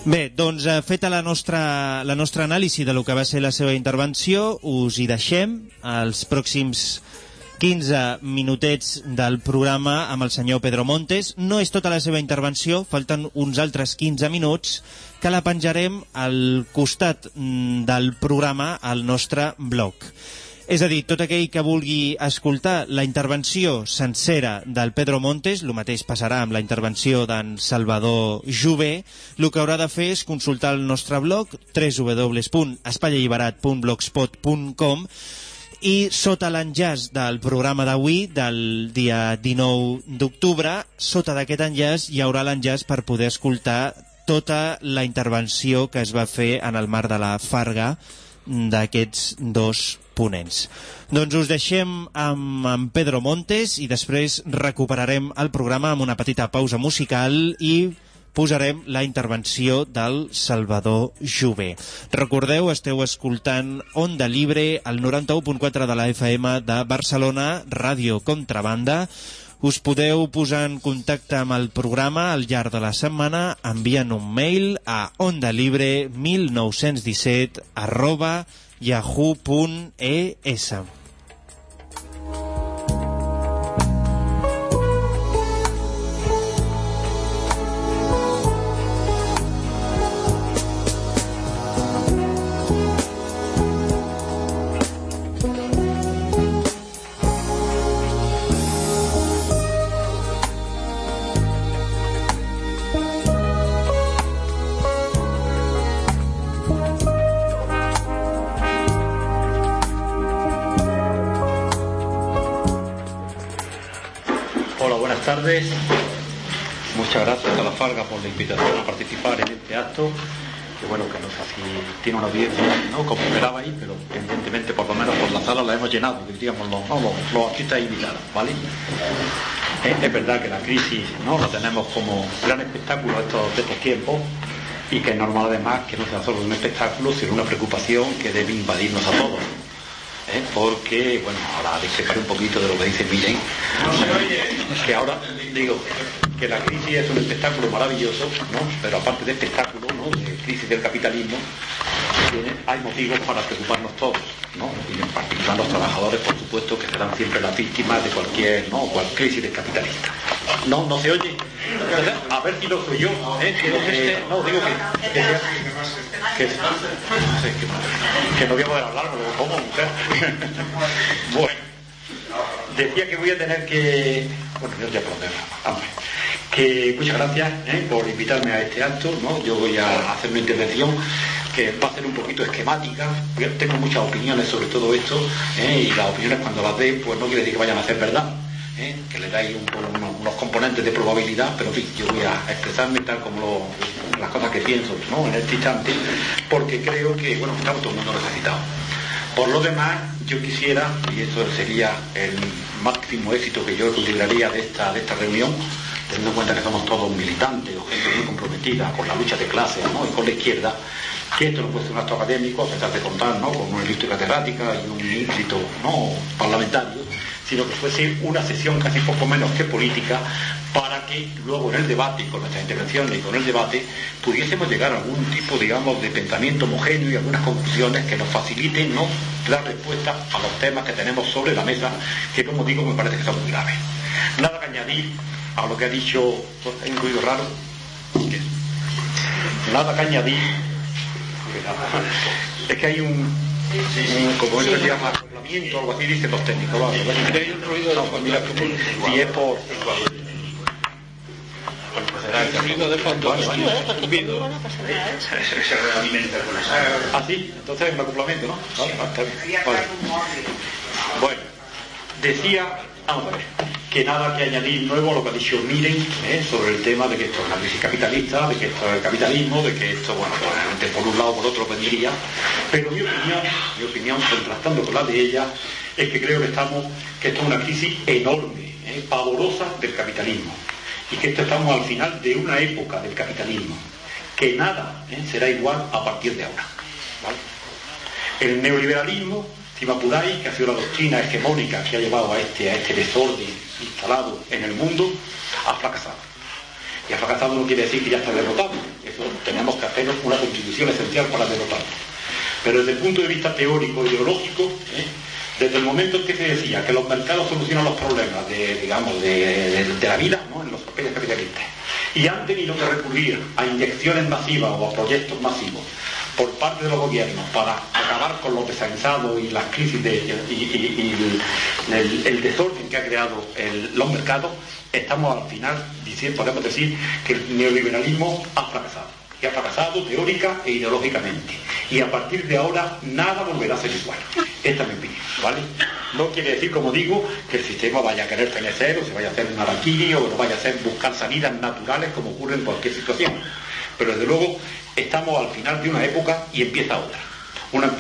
Bé, doncs eh, feta la nostra, la nostra anàlisi de lo que va ser la seva intervenció, us hi deixem. Els pròxims 15 minutets del programa amb el senyor Pedro Montes. No és tota la seva intervenció, falten uns altres 15 minuts que la penjarem al costat mm, del programa al nostre blog. És a dir, tot aquell que vulgui escoltar la intervenció sencera del Pedro Montes, el mateix passarà amb la intervenció d'en Salvador Jové, el que haurà de fer és consultar el nostre blog www.espaialliberat.blogspot.com i sota l'enllaç del programa d'avui, del dia 19 d'octubre, sota d'aquest enllaç hi haurà l'enllaç per poder escoltar tota la intervenció que es va fer en el mar de la Farga d'aquests dos ponents. Doncs us deixem amb, amb Pedro Montes i després recuperarem el programa amb una petita pausa musical i posarem la intervenció del Salvador Jové. Recordeu, esteu escoltant Onda Libre, al 91.4 de la FM de Barcelona, Ràdio Contrabanda. Us podeu posar en contacte amb el programa al llarg de la setmana enviant un mail a ondalibre1917 arroba yahoo.es. Muchas gracias a la Farga por la invitación a participar en este acto que bueno, que no sé si tiene una audiencia, ¿no? Como esperabais, pero evidentemente por lo menos por la sala la hemos llenado, diríamos los, no, los, artistas invitados, ¿vale? Es, verdad que la crisis, ¿no? La tenemos como gran espectáculo estos, de estos tiempos y que es normal además que no sea solo un espectáculo, sino una preocupación que debe invadirnos a todos. ¿Eh? Porque, bueno, ahora discreparé un poquito de lo que dice Miren, que ahora digo, que la crisis es un espectáculo maravilloso, ¿no? pero aparte de espectáculo, ¿no? de crisis del capitalismo, hay motivos para preocuparnos todos, ¿no? y en particular los trabajadores, por supuesto, que serán siempre las víctimas de cualquier, ¿no? cualquier crisis del capitalista. No, no se oye. A ver si lo soy yo. ¿eh? no, digo que, que, no voy a poder hablar, pero como mujer. bueno, decía que voy a tener que... Bueno, yo ya puedo Vamos muchas gracias ¿eh? por invitarme a este acto. ¿no? Yo voy a hacer una intervención que va a ser un poquito esquemática. Yo tengo muchas opiniones sobre todo esto ¿eh? y las opiniones cuando las dé, pues no quiere decir que vayan a ser verdad. ¿eh? que le dais unos, componentes de probabilidad, pero en yo voy a expresarme tal como las cosas que pienso en este instante, porque creo que, bueno, estamos todo el mundo necesitado. Por lo demás, yo quisiera, y eso sería el máximo éxito que yo consideraría de esta, de esta reunión, teniendo en cuenta que somos todos militantes o gente muy comprometida con la lucha de clases y con la izquierda, que esto no puede ser un acto académico, a pesar de contar ¿no? con una ilustro catedrática y un éxito ¿no? parlamentario, sino que fuese una sesión casi poco menos que política para que luego en el debate, con nuestra intervención y con el debate, pudiésemos llegar a algún tipo, digamos, de pensamiento homogéneo y algunas conclusiones que nos faciliten ¿no? dar respuesta a los temas que tenemos sobre la mesa, que como digo me parece que son muy graves. Nada que añadir a lo que ha dicho, hay un ruido raro, nada que añadir, es que hay un, un como esto se llama acoplamiento, algo así dicen los técnicos, ¿vale? hay un ruido no, pues si es por el ruido de fondo. Vale, vale. Ah, sí, entonces un acoplamiento, ¿no? Vale, Bueno, decía, vamos que nada que añadir nuevo a lo que ha dicho Miren ¿eh? sobre el tema de que esto es una crisis capitalista, de que esto es el capitalismo, de que esto, bueno, por un lado o por otro vendría. Pero mi opinión, mi opinión, contrastando con la de ella, es que creo que estamos, que esto es una crisis enorme, ¿eh? pavorosa del capitalismo. Y que esto estamos al final de una época del capitalismo. Que nada ¿eh? será igual a partir de ahora. El neoliberalismo apuráis, que ha sido la doctrina hegemónica que ha llevado a este, a este desorden instalado en el mundo, ha fracasado. Y ha fracasado no quiere decir que ya está derrotado. Eso tenemos que hacer una contribución esencial para derrotarlo. Pero desde el punto de vista teórico ideológico, ¿eh? desde el momento en que se decía que los mercados solucionan los problemas de, digamos, de, la vida en los países capitalistas y han tenido que recurrir a inyecciones masivas o a proyectos masivos por parte de los gobiernos para acabar con los desensados y las crisis y, el, desorden que ha creado los mercados, estamos al final diciendo, podemos decir que el neoliberalismo ha fracasado. Y ha fracasado teórica e ideológicamente. Y a partir de ahora nada volverá a ser igual. Esta es mi opinión, ¿vale? No quiere decir, como digo, que el sistema vaya a querer fenecer o se vaya a hacer un araquiri o no vaya a hacer buscar salidas naturales como ocurre en cualquier situación. Pero desde luego estamos al final de una época y empieza otra.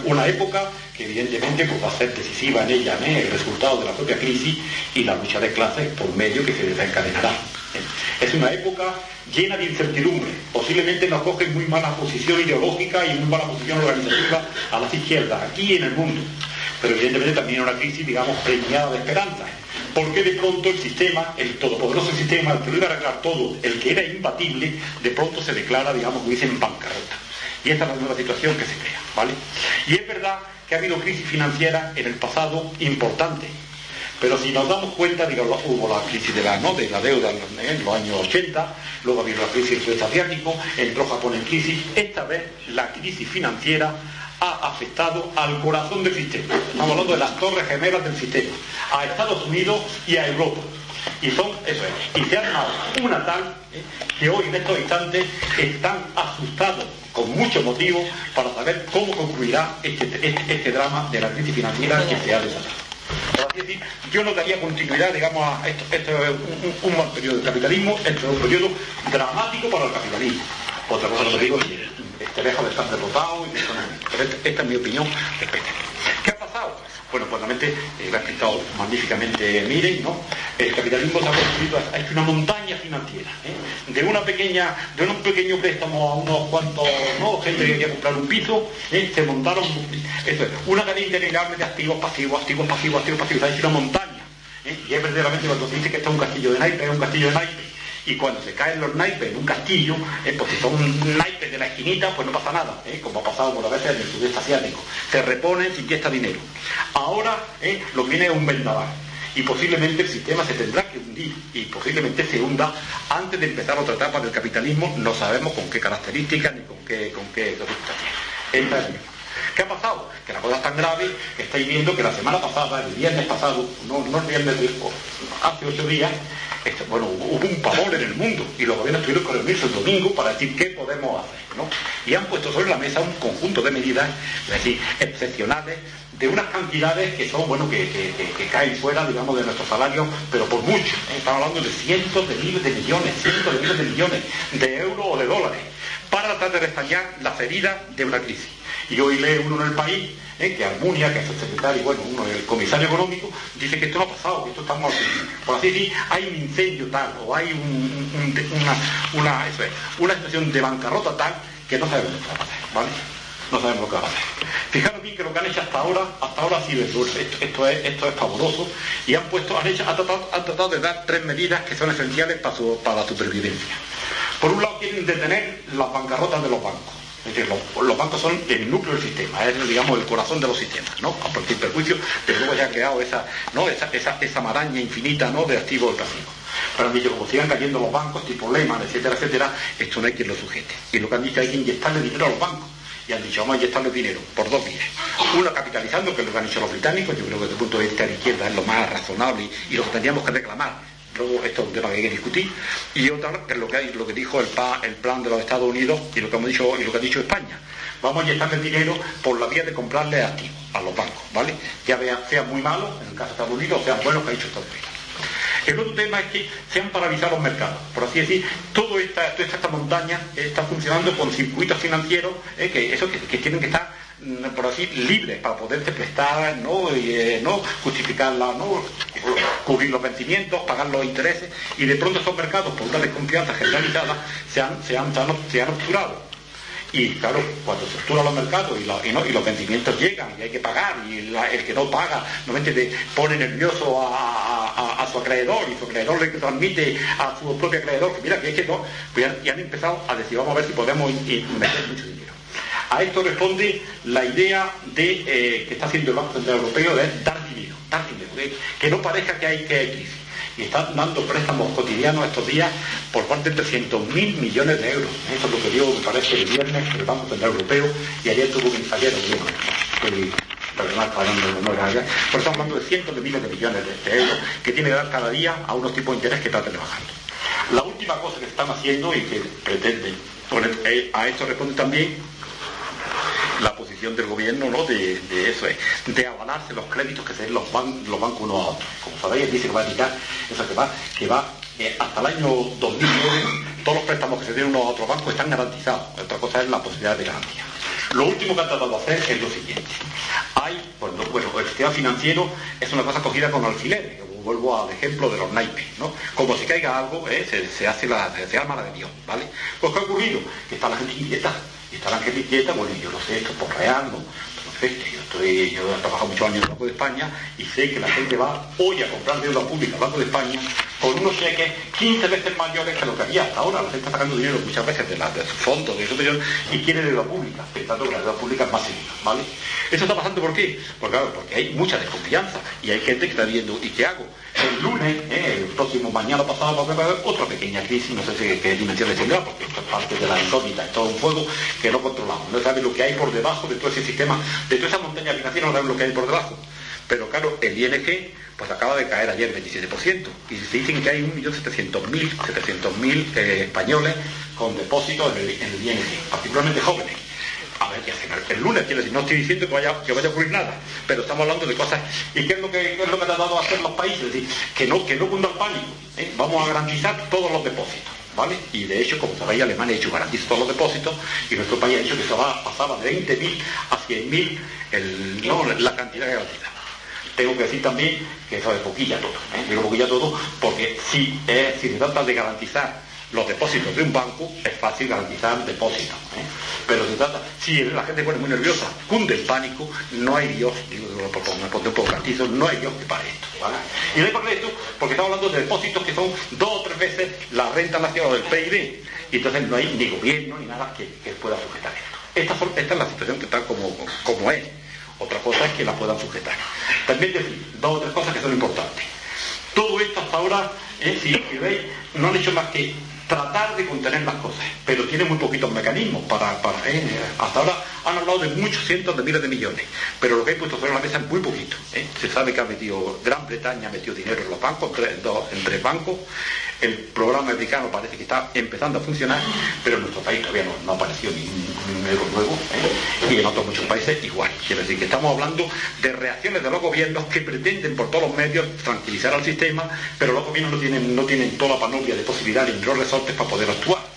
Una, época que evidentemente pues, va a ser decisiva en ella el resultado de la propia crisis y la lucha de clases por medio que se desencadenará. Es una época llena de incertidumbre. Posiblemente nos coge muy mala posición ideológica y muy mala posición organizativa a las izquierdas, aquí en el mundo. Pero evidentemente también una crisis, digamos, premiada de esperanza porque de pronto el sistema, el todopoderoso sistema, el que lo iba a arreglar todo, el que era imbatible, de pronto se declara, digamos, como dicen, en bancarrota. Y esta es la nueva situación que se crea, ¿vale? Y es verdad que ha habido crisis financiera en el pasado importante, pero si nos damos cuenta, digamos, hubo la crisis de la, ¿no? de la deuda en los años 80, luego ha habido la crisis del sudeste asiático, entró Japón en crisis, esta vez la crisis financiera ha afectado al corazón del sistema. Estamos hablando de las torres gemelas del sistema, a Estados Unidos y a Europa. Y son eso es. Y se ha armado una tal que hoy en estos instantes están asustados con mucho motivo para saber cómo concluirá este, este, este drama de la crisis financiera que se ha desatado. yo no daría continuidad, digamos, a esto, esto es un, mal periodo del capitalismo, esto es un periodo dramático para el capitalismo. Otra cosa que digo es te deja de estar derrotado y Pero esta, es mi opinión respecto ¿Qué ha pasado? Bueno, pues realmente eh, lo ha explicado magníficamente Miren, ¿no? El capitalismo se ha construido, ha hecho una montaña financiera, ¿eh? de una pequeña, de un pequeño préstamo a unos cuantos, ¿no? Gente que quería comprar un piso, ¿eh? se montaron eso es, una cadena interminable de activos pasivos, activos pasivos, activos pasivos, ha hecho una montaña. ¿eh? Y es verdaderamente cuando se dice que esto es un castillo de naipes, es un castillo de naipes y cuando se caen los naipes en un castillo, eh, pues si son naipes de la esquinita, pues no pasa nada, eh, como ha pasado por veces en el sudeste asiático. Se reponen sin que dinero. Ahora eh, lo viene es un vendaval. Y posiblemente el sistema se tendrá que hundir y posiblemente se hunda antes de empezar otra etapa del capitalismo, no sabemos con qué características ni con qué, con qué ¿Qué ha pasado? Que la cosa es tan grave que estáis viendo que la semana pasada, el viernes pasado, no, no el viernes, hace ocho días, bueno, hubo un pavor en el mundo y los gobiernos tuvieron que reunirse el domingo para decir qué podemos hacer, ¿no? Y han puesto sobre la mesa un conjunto de medidas, es decir, excepcionales, de unas cantidades que son, bueno, que, caen fuera, digamos, de nuestro salario, pero por mucho. Estamos hablando de cientos de miles de millones, cientos de miles de millones de euros o de dólares, para tratar de restañar las heridas de una crisis. Y hoy lee uno en el país ¿eh? que Armunia, que es el secretario, bueno, uno, el comisario económico, dice que esto no ha pasado, que esto estamos por así decir, hay un incendio tal, o hay una, una, una situación de bancarrota tal, que no sabemos lo que va a hacer, ¿vale? No sabemos lo que va a hacer. Fijaros bien que lo que han hecho hasta ahora, hasta ahora ha sido esto, esto, es, esto es fabuloso, y han puesto, han, hecho, han tratado de dar tres medidas que son esenciales para, su, para la supervivencia. Por un lado quieren detener las bancarrotas de los bancos es decir, los, bancos son el núcleo del sistema, es digamos el corazón de los sistemas, ¿no? A partir perjuicio, pero luego ya ha creado esa, ¿no? esa, esa, maraña infinita ¿no? de activos y pasivos. Pero han dicho, como sigan cayendo los bancos, tipo Lehman, etcétera, etcétera, esto no hay quien lo sujete. Y lo que han dicho hay que inyectarle dinero a los bancos. Y han dicho, vamos a inyectarle dinero por dos vías. Una, capitalizando, que es lo que han hecho los británicos, yo creo que desde el punto de vista de izquierda es lo más razonable y lo que tendríamos que reclamar luego esto es un tema que hay que discutir, y otra es lo que, dijo el, el plan de los Estados Unidos y lo que, hemos dicho, y lo que ha dicho España. Vamos a inyectarle dinero por la vía de comprarle activos a los bancos, ¿vale? Ya sean muy malos, en el caso de Estados Unidos, sean buenos que ha dicho Estados Unidos. El otro tema es que se han paralizado los mercados. Por así decir, toda esta, toda esta montaña está funcionando con circuitos financieros eh, que, eso, que tienen que estar Mm, por así, libres para poderte prestar, ¿no? Y, eh, justificarla, ¿no? Cubrir los vencimientos, pagar los intereses, y de pronto esos mercados, por una desconfianza generalizada, se han, se han, se han obturado. Y claro, cuando se obturan los mercados y, los vencimientos llegan y hay que pagar, y el que no paga normalmente pone nervioso a, su acreedor y su acreedor le transmite a su propio acreedor que mira que es que no, pues ya, han empezado a decir, vamos a ver si podemos meter mucho dinero. A esto responde la idea de, eh, que está haciendo el Banco Central Europeo de dar dinero, dar dinero, que no parezca que hay, que crisis. Y están dando préstamos cotidianos estos días por parte de 300.000 millones de euros. Eso es lo que dio, me parece, el viernes el Banco Central Europeo y ayer tuvo que ayer el allá. Pero estamos hablando de cientos de miles de millones de, euros que tiene que dar cada día a unos tipos de interés que están trabajando. La última cosa que están haciendo y que pretenden, eh, a esto responde también del gobierno ¿no? de, eso es, de avalarse los créditos que se den los, los bancos unos a otros. Como sabéis, dice que va a indicar eso que va, que va eh, hasta el año 2009 todos los préstamos que se den unos a otros bancos están garantizados. Otra cosa es la posibilidad de garantía. Lo último que han tratado de hacer es lo siguiente. Hay, bueno, bueno el sistema financiero es una cosa cogida con alfiler, vuelvo al ejemplo de los naipes, ¿no? Como si caiga algo, ¿eh? se, hace la, se arma la de Dios, ¿vale? Pues ¿qué ha ocurrido? Que está la gente inquieta, y está la inquieta, bueno, yo lo sé, esto es por real, ¿no? Perfecto, yo, estoy, yo he trabajado muchos años en el Banco de España y sé que la gente va hoy a comprar deuda pública al Banco de España con unos cheques 15 veces mayores que lo que había hasta ahora. La gente está sacando dinero muchas veces de, la, de su fondo, de su pensión, y quiere deuda pública, pensando que la deuda pública es más segura, ¿vale? Eso está pasando ¿por qué? Porque, porque hay mucha desconfianza y hay gente que está viendo, ¿y qué hago? El lunes, eh, el próximo mañana pasado, va a haber otra pequeña crisis, no sé si, qué dimensiones tendrá, porque esto es parte de la incógnita, es todo un fuego que no controlamos. No sabe lo que hay por debajo de todo ese sistema, de toda esa montaña financiera, no sabe lo que hay por debajo. Pero claro, el ING pues acaba de caer ayer 27%. Y se dicen que hay 1.700.000 eh, españoles con depósitos en el, en el ING, particularmente jóvenes a ver qué el lunes, quiero decir, no estoy diciendo que vaya, que vaya a ocurrir nada, pero estamos hablando de cosas. ¿Y qué es lo que, es lo que ha dado a hacer los países? Es decir, que no, que no cunda el pánico. ¿eh? Vamos a garantizar todos los depósitos. ¿vale? Y de hecho, como sabéis, Alemania ha hecho garantiza todos los depósitos y nuestro país ha dicho que se va, pasaba de 20.000 a 100.000 el, no, la cantidad garantizada. Tengo que decir también que eso es poquilla todo, ¿eh? digo poquilla todo porque si, eh, si se trata de garantizar los depósitos de un banco, es fácil garantizar depósitos. ¿eh? Pero se trata, si la gente pone muy nerviosa, cunde el pánico, no hay Dios, digo, pondré un poco garantizo, no hay Dios que pare esto. ¿vale? Y no hay por esto, porque estamos hablando de depósitos que son dos o tres veces la renta nacional del PIB, y entonces no hay ni gobierno ni nada que, pueda sujetar esto. Esta, es la situación que está como, como es. Otra cosa es que la puedan sujetar. También dos o tres cosas que son importantes. Todo esto hasta ahora, eh, si, si veis, no han hecho más que tratar de contener las cosas, pero tiene muy poquitos mecanismos para... para eh, hasta ahora han hablado de muchos cientos de miles de millones, pero lo que hay puesto sobre la mesa es muy poquito. ¿eh? Se sabe que ha metido, Gran Bretaña ha metido dinero en los bancos, en tres, bancos, el programa americano parece que está empezando a funcionar, pero en nuestro país todavía no, ha aparecido ningún dinero nuevo, ¿eh? y en otros muchos países igual. Quiere decir que estamos hablando de reacciones de los gobiernos que pretenden por todos los medios tranquilizar al sistema, pero los gobiernos no tienen, no tienen toda la panoplia de posibilidades y los resortes para poder actuar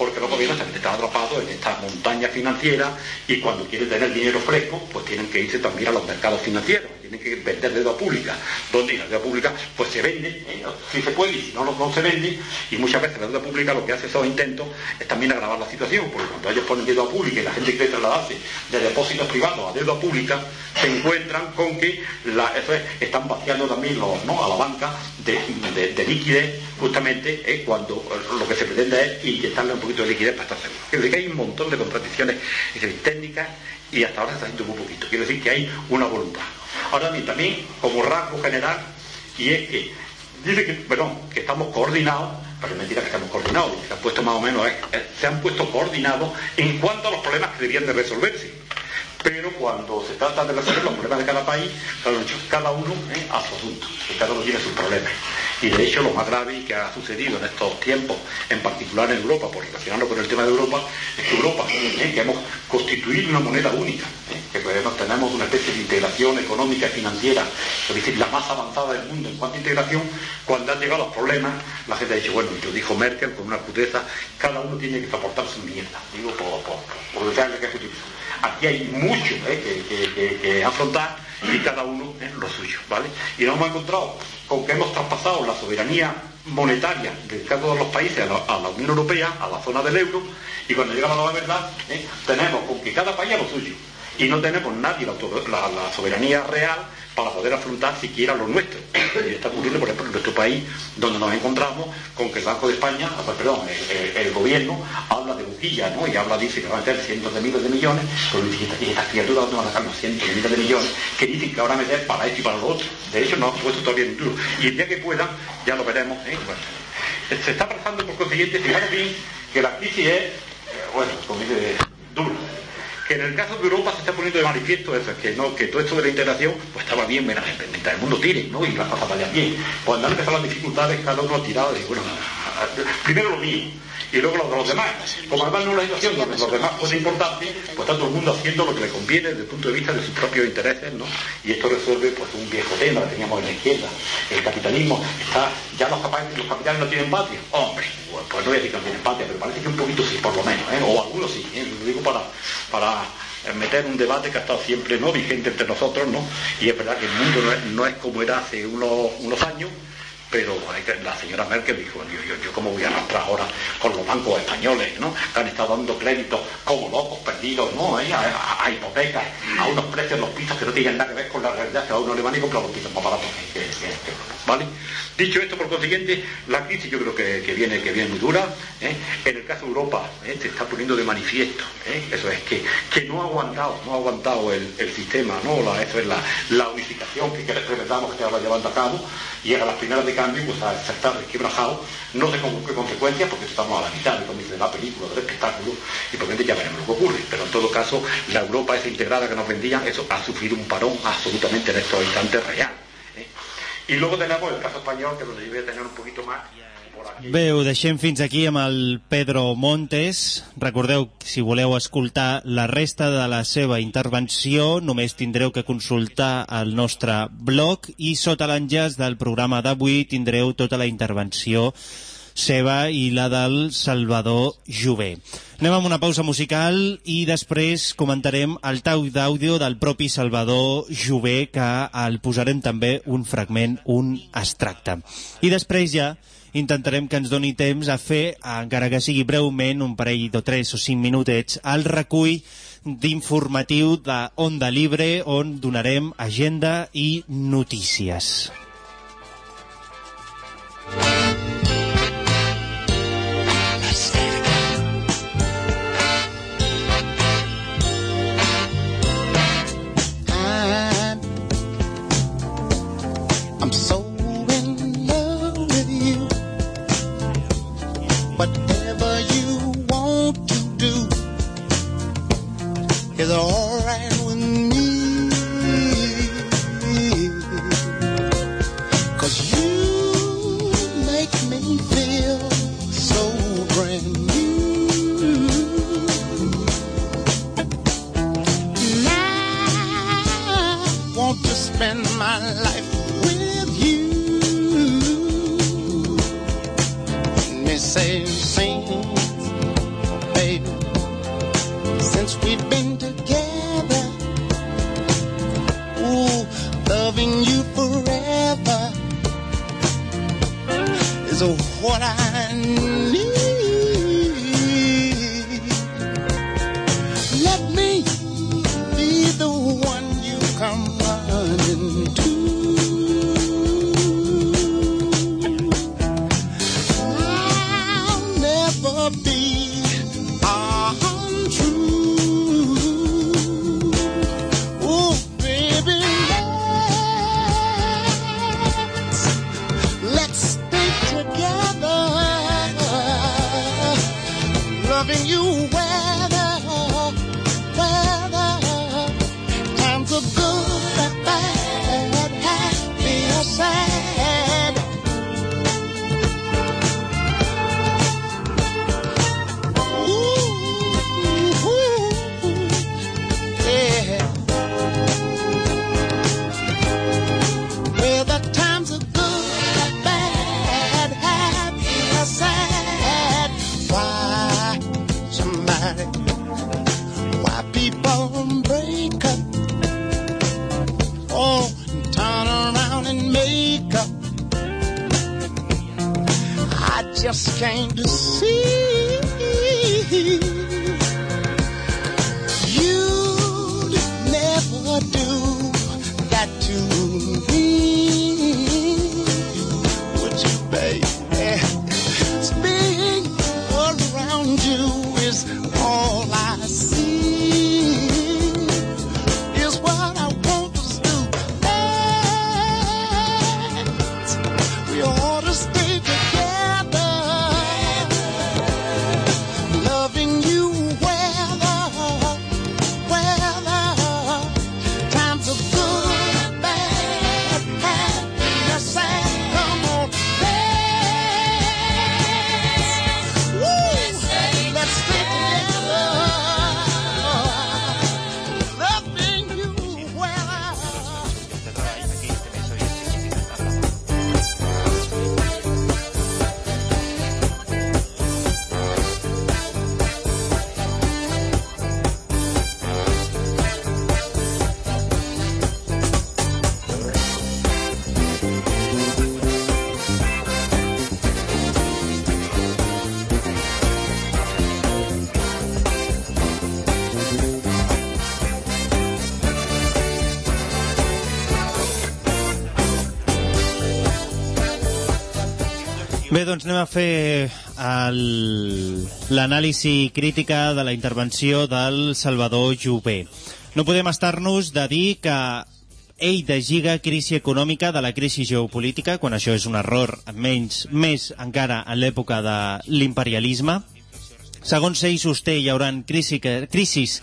porque los gobiernos también están atrapados en esta montaña financiera y cuando quieren tener dinero fresco, pues tienen que irse también a los mercados financieros, tienen que vender deuda pública, donde la deuda pública pues se vende, ¿eh? si se puede y si no, no se vende, y muchas veces la deuda pública lo que hace esos intentos es también agravar la situación, porque cuando ellos ponen deuda pública y la gente quiere trasladarse de depósitos privados a deuda pública, se encuentran con que la, están vaciando también los, ¿no? a la banca de, de, liquidez justamente ¿eh? cuando lo que se pretende es inyectarle un poquito de liquidez para estar seguro. Quiere decir que hay un montón de contradicciones técnicas y hasta ahora se está haciendo muy poquito. Quiere decir que hay una voluntad. Ahora bien, también como rasgo general, y es que dice que, bueno, que estamos coordinados, pero es mentira que estamos coordinados, se han puesto más o menos, se han puesto coordinados en cuanto a los problemas que debían de resolverse. Pero cuando se trata de resolver los problemas de cada país, cada uno ¿eh? a su asunto, cada uno tiene sus problemas. Y de hecho lo más grave que ha sucedido en estos tiempos, en particular en Europa, por relacionarlo con el tema de Europa, es que Europa, ¿eh? que hemos constituido una moneda única, ¿eh? que tenemos una especie de integración económica y financiera, es decir, la más avanzada del mundo en cuanto a integración, cuando han llegado los problemas, la gente ha dicho, bueno, lo dijo Merkel con una crudeza, cada uno tiene que soportar su mierda, digo, por, por, por, que es Aquí hay mucho ¿eh? que, afrontar y cada uno es lo suyo, ¿vale? Y nos hemos encontrado con que hemos traspasado la soberanía monetaria de cada uno de los países a la, Unión Europea, a la zona del euro, y cuando llegamos a la verdad, ¿eh? tenemos con que cada país es lo suyo. Y no tenemos nadie la soberanía real para poder afrontar siquiera lo nuestro. Y está ocurriendo, por ejemplo, en nuestro país, donde nos encontramos con que el Banco de España, ah, pues, perdón, el, gobierno habla de buquilla, ¿no? Y habla, dice que va a meter cientos de miles de millones, pero y estas criaturas donde van a sacar los cientos de miles de millones, que dicen que ahora meter para esto y para lo otro. De hecho, no han puesto todavía en duro. Y el día que puedan, ya lo veremos. ¿eh? se está pasando por consiguiente, fijaros bien, que la crisis es, eh, bueno, como dice, dura que en el caso de Europa se está poniendo de manifiesto eso, que, no, que todo esto de la integración pues estaba bien, mientras el mundo tire, ¿no? Y las cosas vayan bien. Cuando han empezado las dificultades, cada uno ha tirado y bueno, primero lo mío y luego lo de los demás. Como además no es una situación donde los demás pueden importante, pues está todo el mundo haciendo lo que le conviene desde el punto de vista de sus propios intereses, ¿no? Y esto resuelve pues un viejo tema que teníamos en la izquierda. El capitalismo está, ya los, los capitales no tienen patria. Hombre, pues no voy a decir que no tienen patria, pero parece que un poquito sí, por lo menos, ¿eh? o algunos sí, ¿eh? lo digo para, para meter un debate que ha estado siempre no vigente entre nosotros, ¿no? Y es verdad que el mundo no es, como era hace unos, unos años, pero la señora Merkel dijo, yo, yo, cómo voy a arrastrar ahora con los bancos españoles, ¿no? Que han estado dando créditos como locos, perdidos, ¿no? A, a, hipotecas, a unos precios de los pisos que no tienen nada que ver con la realidad, que a uno le van a comprar los pisos más baratos Dicho esto, por consiguiente, la crisis yo creo que, viene, que viene muy dura. ¿eh? En el caso de Europa ¿eh? se está poniendo de manifiesto. ¿eh? Eso es que, que no ha aguantado, no ha aguantado el, sistema, ¿no? La, eso es la, unificación que recordamos que se llevando a cabo. Y a las primeras de cambio, pues a estar resquebrajado, no sé con qué consecuencias, porque estamos a la mitad de la película, del espectáculo, y por ende ya veremos lo que ocurre. Pero en todo caso, la Europa esa integrada que nos vendían, eso ha sufrido un parón absolutamente en estos instantes real. I luego tenemos el caso español, que lo debe tener un poquito más. Bé, ho deixem fins aquí amb el Pedro Montes. Recordeu, si voleu escoltar la resta de la seva intervenció, només tindreu que consultar el nostre blog i sota l'enllaç del programa d'avui tindreu tota la intervenció seva i la del Salvador Jové. Anem amb una pausa musical i després comentarem el tau d'àudio del propi Salvador Jové, que el posarem també un fragment, un extracte. I després ja intentarem que ens doni temps a fer, encara que sigui breument, un parell de 3 o 5 minutets, el recull d'informatiu de Onda Libre, on donarem agenda i notícies. I'm is alright with me. Cause you make me feel so brand new. I want to spend my life with you. Me say, Bé, doncs anem a fer l'anàlisi crítica de la intervenció del Salvador Jové. No podem estar-nos de dir que ell deslliga crisi econòmica de la crisi geopolítica, quan això és un error, menys, més encara en l'època de l'imperialisme. Segons ell sosté, hi haurà crisi, crisis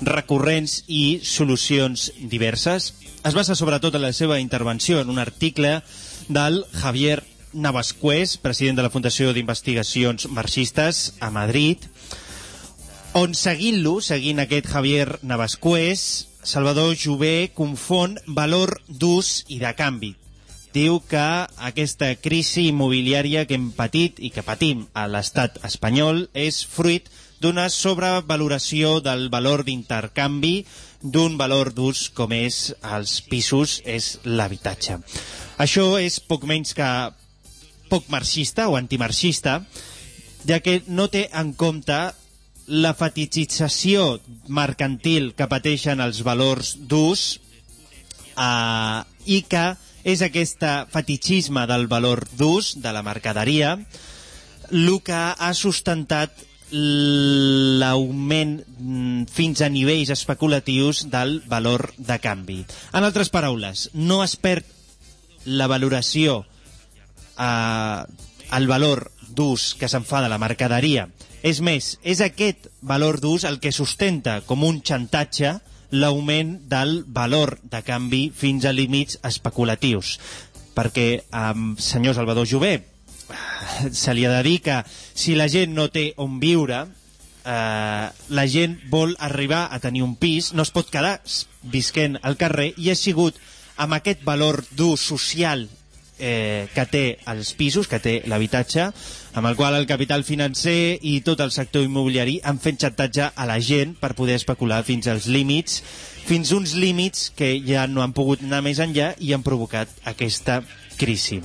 recurrents i solucions diverses. Es basa sobretot en la seva intervenció en un article del Javier Navascués, president de la Fundació d'Investigacions Marxistes a Madrid, on seguint-lo, seguint aquest Javier Navascués, Salvador Jové confon valor d'ús i de canvi. diu que aquesta crisi immobiliària que hem patit i que patim a l'estat espanyol és fruit d'una sobrevaloració del valor d'intercanvi d'un valor d'ús com és els pisos, és l'habitatge. Això és poc menys que poc marxista o antimarxista, ja que no té en compte la fetichització mercantil que pateixen els valors d'ús eh, i que és aquest fetichisme del valor d'ús de la mercaderia el que ha sustentat l'augment mm, fins a nivells especulatius del valor de canvi. En altres paraules, no es perd la valoració eh, el valor d'ús que se'n fa de la mercaderia. És més, és aquest valor d'ús el que sustenta com un xantatge l'augment del valor de canvi fins a límits especulatius. Perquè, eh, senyor Salvador Jové, se li ha de dir que si la gent no té on viure, eh, la gent vol arribar a tenir un pis, no es pot quedar visquent al carrer i ha sigut amb aquest valor d'ús social eh, que té els pisos, que té l'habitatge, amb el qual el capital financer i tot el sector immobiliari han fet xantatge a la gent per poder especular fins als límits, fins uns límits que ja no han pogut anar més enllà i han provocat aquesta crisi.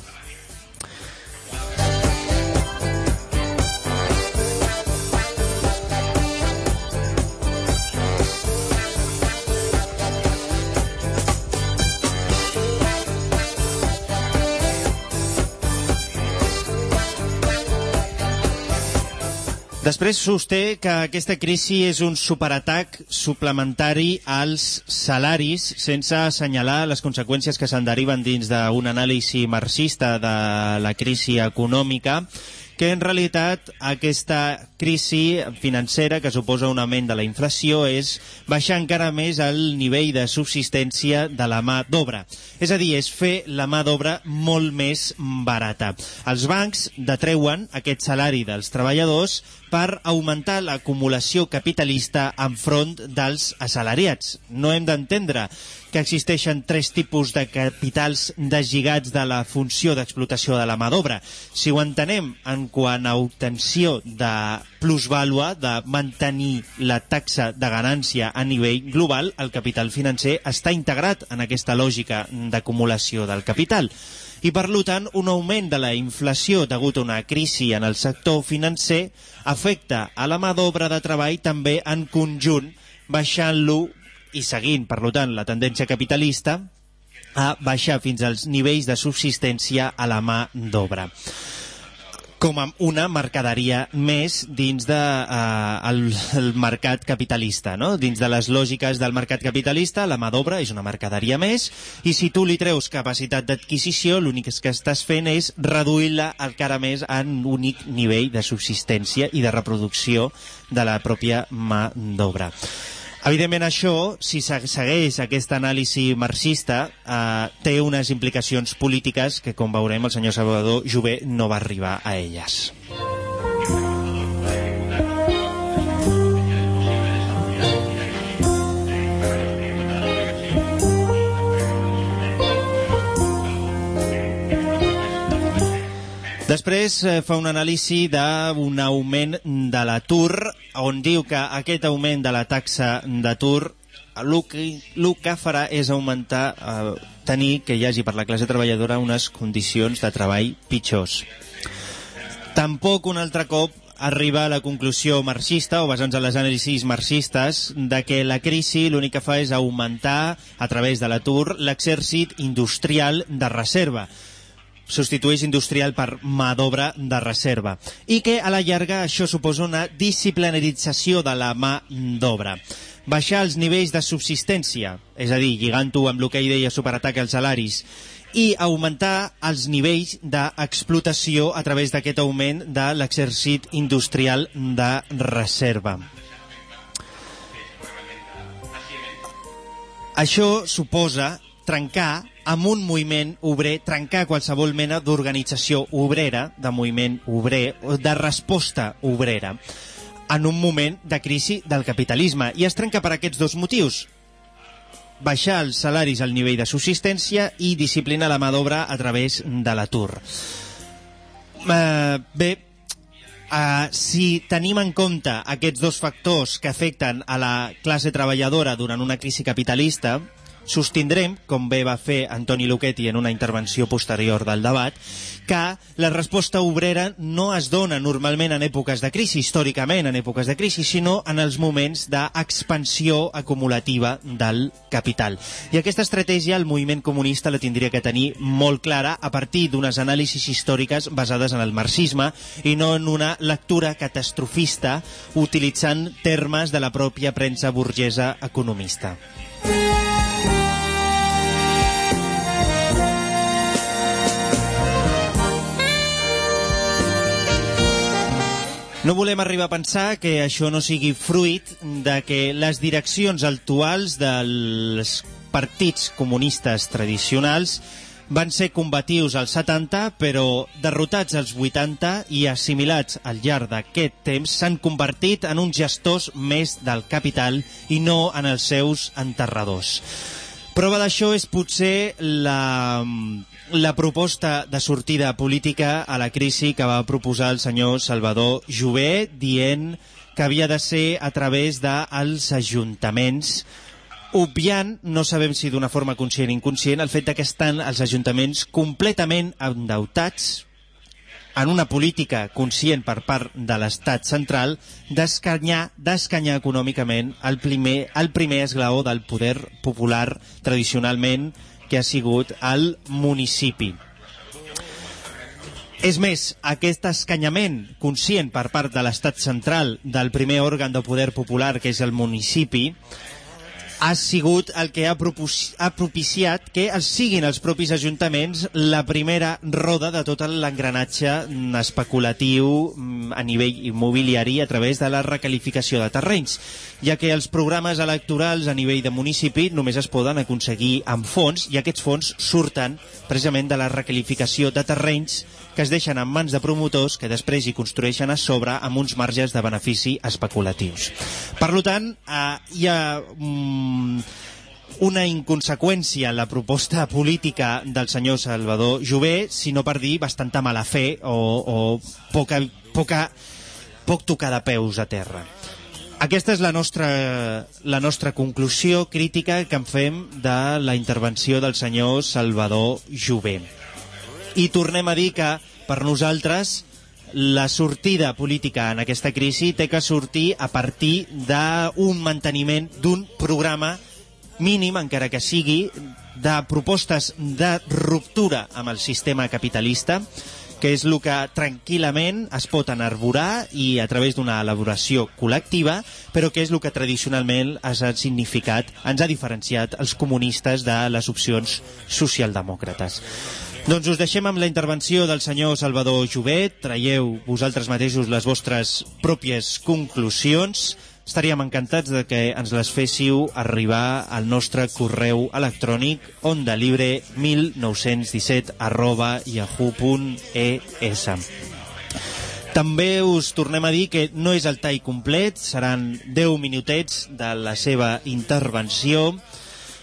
Després sosté que aquesta crisi és un superatac suplementari als salaris sense assenyalar les conseqüències que se'n deriven dins d'un anàlisi marxista de la crisi econòmica que en realitat aquesta crisi financera que suposa un augment de la inflació és baixar encara més el nivell de subsistència de la mà d'obra. És a dir, és fer la mà d'obra molt més barata. Els bancs detreuen aquest salari dels treballadors per augmentar l'acumulació capitalista enfront dels assalariats. No hem d'entendre que existeixen tres tipus de capitals deslligats de la funció d'explotació de la mà d'obra. Si ho entenem en quant a obtenció de plusvàlua, de mantenir la taxa de ganància a nivell global, el capital financer està integrat en aquesta lògica d'acumulació del capital i per tant un augment de la inflació degut a una crisi en el sector financer afecta a la mà d'obra de treball també en conjunt baixant-lo i seguint, per tant, la tendència capitalista a baixar fins als nivells de subsistència a la mà d'obra com a una mercaderia més dins de, eh, el, mercat capitalista, no? Dins de les lògiques del mercat capitalista, la mà d'obra és una mercaderia més, i si tu li treus capacitat d'adquisició, l'únic que estàs fent és reduir-la encara més en únic nivell de subsistència i de reproducció de la pròpia mà d'obra. Evidentment això, si segueix aquesta anàlisi marxista, eh, té unes implicacions polítiques que, com veurem, el senyor Salvador Jové no va arribar a elles. Després eh, fa un anàlisi d'un augment de l'atur, on diu que aquest augment de la taxa d'atur el que, el que farà és augmentar, eh, tenir que hi hagi per la classe treballadora unes condicions de treball pitjors. Tampoc un altre cop arriba a la conclusió marxista o basant en les anàlisis marxistes de que la crisi l'únic que fa és augmentar a través de l'atur l'exèrcit industrial de reserva substitueix industrial per mà d'obra de reserva i que a la llarga això suposa una disciplinarització de la mà d'obra baixar els nivells de subsistència, és a dir, lligant-ho amb el que ell deia superatac als salaris, i augmentar els nivells d'explotació a través d'aquest augment de l'exèrcit industrial de reserva. Això suposa trencar amb un moviment obrer, trencar qualsevol mena d'organització obrera, de moviment obrer, de resposta obrera, en un moment de crisi del capitalisme. I es trenca per aquests dos motius. baixar els salaris al nivell de subsistència i disciplinar la mà d'obra a través de l'atur. Eh, bé, Uh, si tenim en compte aquests dos factors que afecten a la classe treballadora durant una crisi capitalista, sostindrem, com bé va fer Antoni Luchetti en una intervenció posterior del debat, que la resposta obrera no es dona normalment en èpoques de crisi, històricament en èpoques de crisi, sinó en els moments d'expansió acumulativa del capital. I aquesta estratègia el moviment comunista la tindria que tenir molt clara a partir d'unes anàlisis històriques basades en el marxisme i no en una lectura catastrofista utilitzant termes de la pròpia premsa burgesa economista. No volem arribar a pensar que això no sigui fruit de que les direccions actuals dels partits comunistes tradicionals van ser combatius als 70, però derrotats als 80 i assimilats al llarg d'aquest temps s'han convertit en uns gestors més del capital i no en els seus enterradors. Prova d'això és potser la, la proposta de sortida política a la crisi que va proposar el senyor Salvador Jové, dient que havia de ser a través dels ajuntaments, obviant, no sabem si d'una forma conscient o inconscient, el fet que estan els ajuntaments completament endeutats en una política conscient per part de l'estat central d'escanyar d'escanyar econòmicament el primer, el primer esglaó del poder popular tradicionalment que ha sigut el municipi. És més, aquest escanyament conscient per part de l'estat central del primer òrgan de poder popular, que és el municipi, ha sigut el que ha, ha propiciat que els siguin els propis ajuntaments la primera roda de tot l'engranatge especulatiu mm, a nivell immobiliari a través de la recalificació de terrenys, ja que els programes electorals a nivell de municipi només es poden aconseguir amb fons i aquests fons surten precisament de la recalificació de terrenys que es deixen en mans de promotors que després hi construeixen a sobre amb uns marges de benefici especulatius. Per tant, eh, hi ha mm, una inconseqüència en la proposta política del senyor Salvador Jové, sinó per dir bastanta mala fe o, o poca, poca, poc tocar de peus a terra. Aquesta és la nostra, la nostra conclusió crítica que en fem de la intervenció del senyor Salvador Jové i tornem a dir que per nosaltres la sortida política en aquesta crisi té que sortir a partir d'un manteniment d'un programa mínim, encara que sigui, de propostes de ruptura amb el sistema capitalista, que és el que tranquil·lament es pot enarborar i a través d'una elaboració col·lectiva, però que és el que tradicionalment ens ha significat, ens ha diferenciat els comunistes de les opcions socialdemòcrates. Doncs us deixem amb la intervenció del senyor Salvador Jovet. Traieu vosaltres mateixos les vostres pròpies conclusions. Estaríem encantats de que ens les féssiu arribar al nostre correu electrònic ondelibre1917 arroba yahoo.es. També us tornem a dir que no és el tall complet, seran 10 minutets de la seva intervenció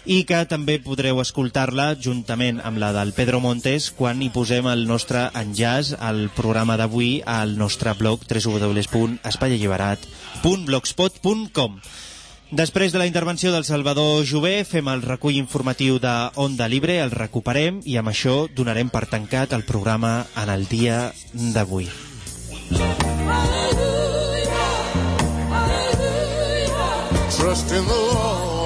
i que també podreu escoltar-la juntament amb la del Pedro Montes quan hi posem el nostre enllaç al programa d'avui al nostre blog www.espaialliberat.blogspot.com Després de la intervenció del Salvador Jové, fem el recull informatiu de Onda Libre, el recuperem i amb això donarem per tancat el programa en el dia d'avui. Trust in the Lord.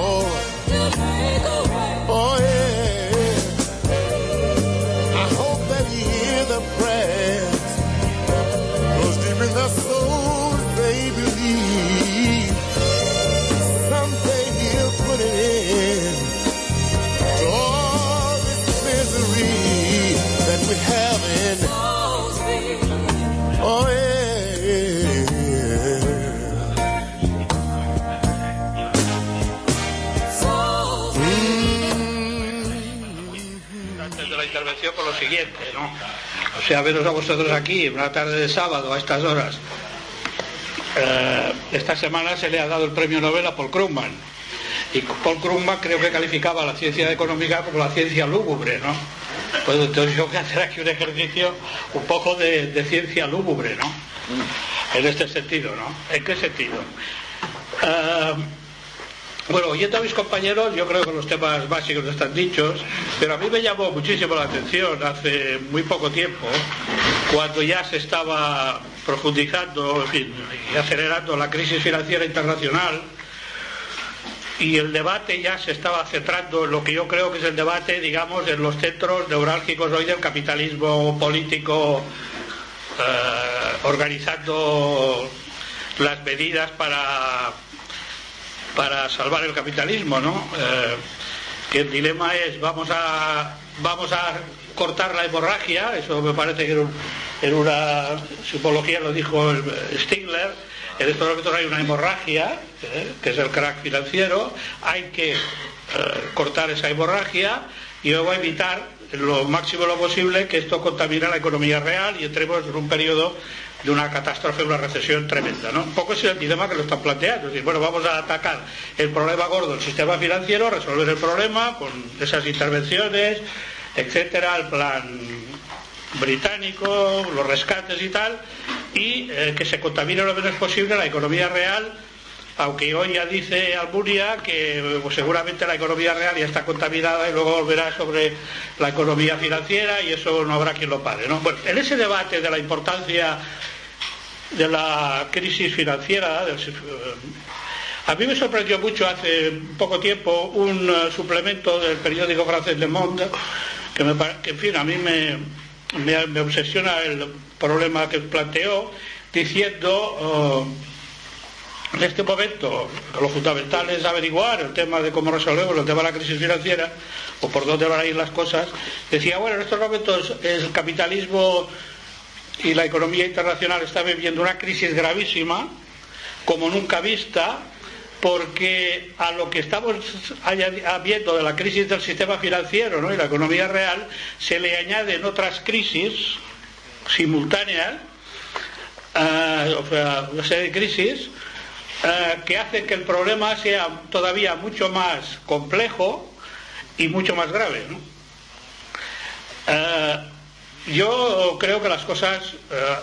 Por lo siguiente, ¿no? O sea, veros a vosotros aquí, una tarde de sábado a estas horas. Eh, esta semana se le ha dado el premio Nobel a Paul Krugman. Y Paul Krugman creo que calificaba la ciencia económica como la ciencia lúgubre, ¿no? Pues entonces yo a hacer aquí un ejercicio un poco de, de ciencia lúgubre, ¿no? En este sentido, ¿no? ¿En qué sentido? Ah, bueno, oyendo a mis compañeros, yo creo que los temas básicos están dichos, pero a mí me llamó muchísimo la atención hace muy poco tiempo, cuando ya se estaba profundizando y acelerando la crisis financiera internacional, y el debate ya se estaba centrando en lo que yo creo que es el debate, digamos, en los centros neurálgicos hoy del capitalismo político, eh, organizando las medidas para para salvar el capitalismo, ¿no? Eh, que el dilema es vamos a vamos a cortar la hemorragia, eso me parece que en, una psicología lo dijo Stigler, en estos momentos hay una hemorragia, ¿eh? que es el crack financiero, hay que eh, cortar esa hemorragia y luego evitar lo máximo lo posible que esto contamine la economía real y entremos en un periodo de una catástrofe, una recesión tremenda. ¿no? Un poco es el dilema que lo están planteando. Es decir, bueno, vamos a atacar el problema gordo del sistema financiero, resolver el problema con esas intervenciones, etcétera, el plan británico, los rescates y tal, y eh, que se contamine lo menos posible la economía real aunque hoy ya dice Almunia que pues, seguramente la economía real ya está contaminada y luego volverá sobre la economía financiera y eso no habrá quien lo pare. ¿no? Bueno, en ese debate de la importancia de la crisis financiera, eh, a mí me sorprendió mucho hace poco tiempo un eh, suplemento del periódico francés Le Monde, que, me, que en fin, a mí me, me, obsesiona el problema que planteó, diciendo... Oh, en este momento lo fundamental es averiguar el tema de cómo resolvemos el tema de la crisis financiera o por dónde van a ir las cosas. Decía, bueno, en estos momentos el capitalismo y la economía internacional están viviendo una crisis gravísima, como nunca vista, porque a lo que estamos viendo de la crisis del sistema financiero y la economía real se le añaden otras crisis simultáneas, eh, o sea, una serie de crisis eh, que hacen que el problema sea todavía mucho más complejo y mucho más grave. Eh, yo creo que las cosas eh,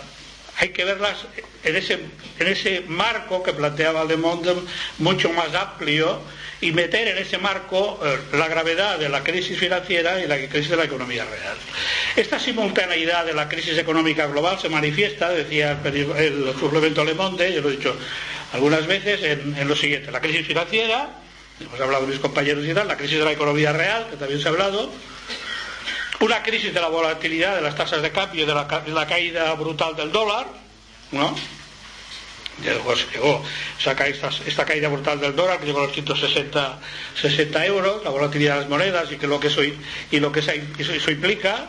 hay que verlas en ese, en ese marco que planteaba Le Monde, mucho más amplio, y meter en ese marco la gravedad de la crisis financiera y la crisis de la economía real. Esta simultaneidad de la crisis económica global se manifiesta, decía el, el suplemento Le Monde, yo lo he dicho algunas veces en, lo siguiente, la crisis financiera, hemos hablado mis compañeros y tal, la crisis de la economía real, que también se ha hablado, una crisis de la volatilidad de las tasas de cambio y de la, caída brutal del dólar, ¿no? llegó esta, caída brutal del dólar que llegó a los 160 60 euros, la volatilidad de las monedas y que lo que eso, y lo que eso implica,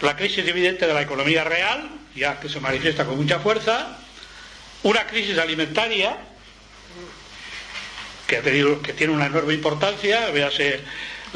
la crisis evidente de la economía real, ya que se manifiesta con mucha fuerza, una crisis alimentaria que, que tiene una enorme importancia, véase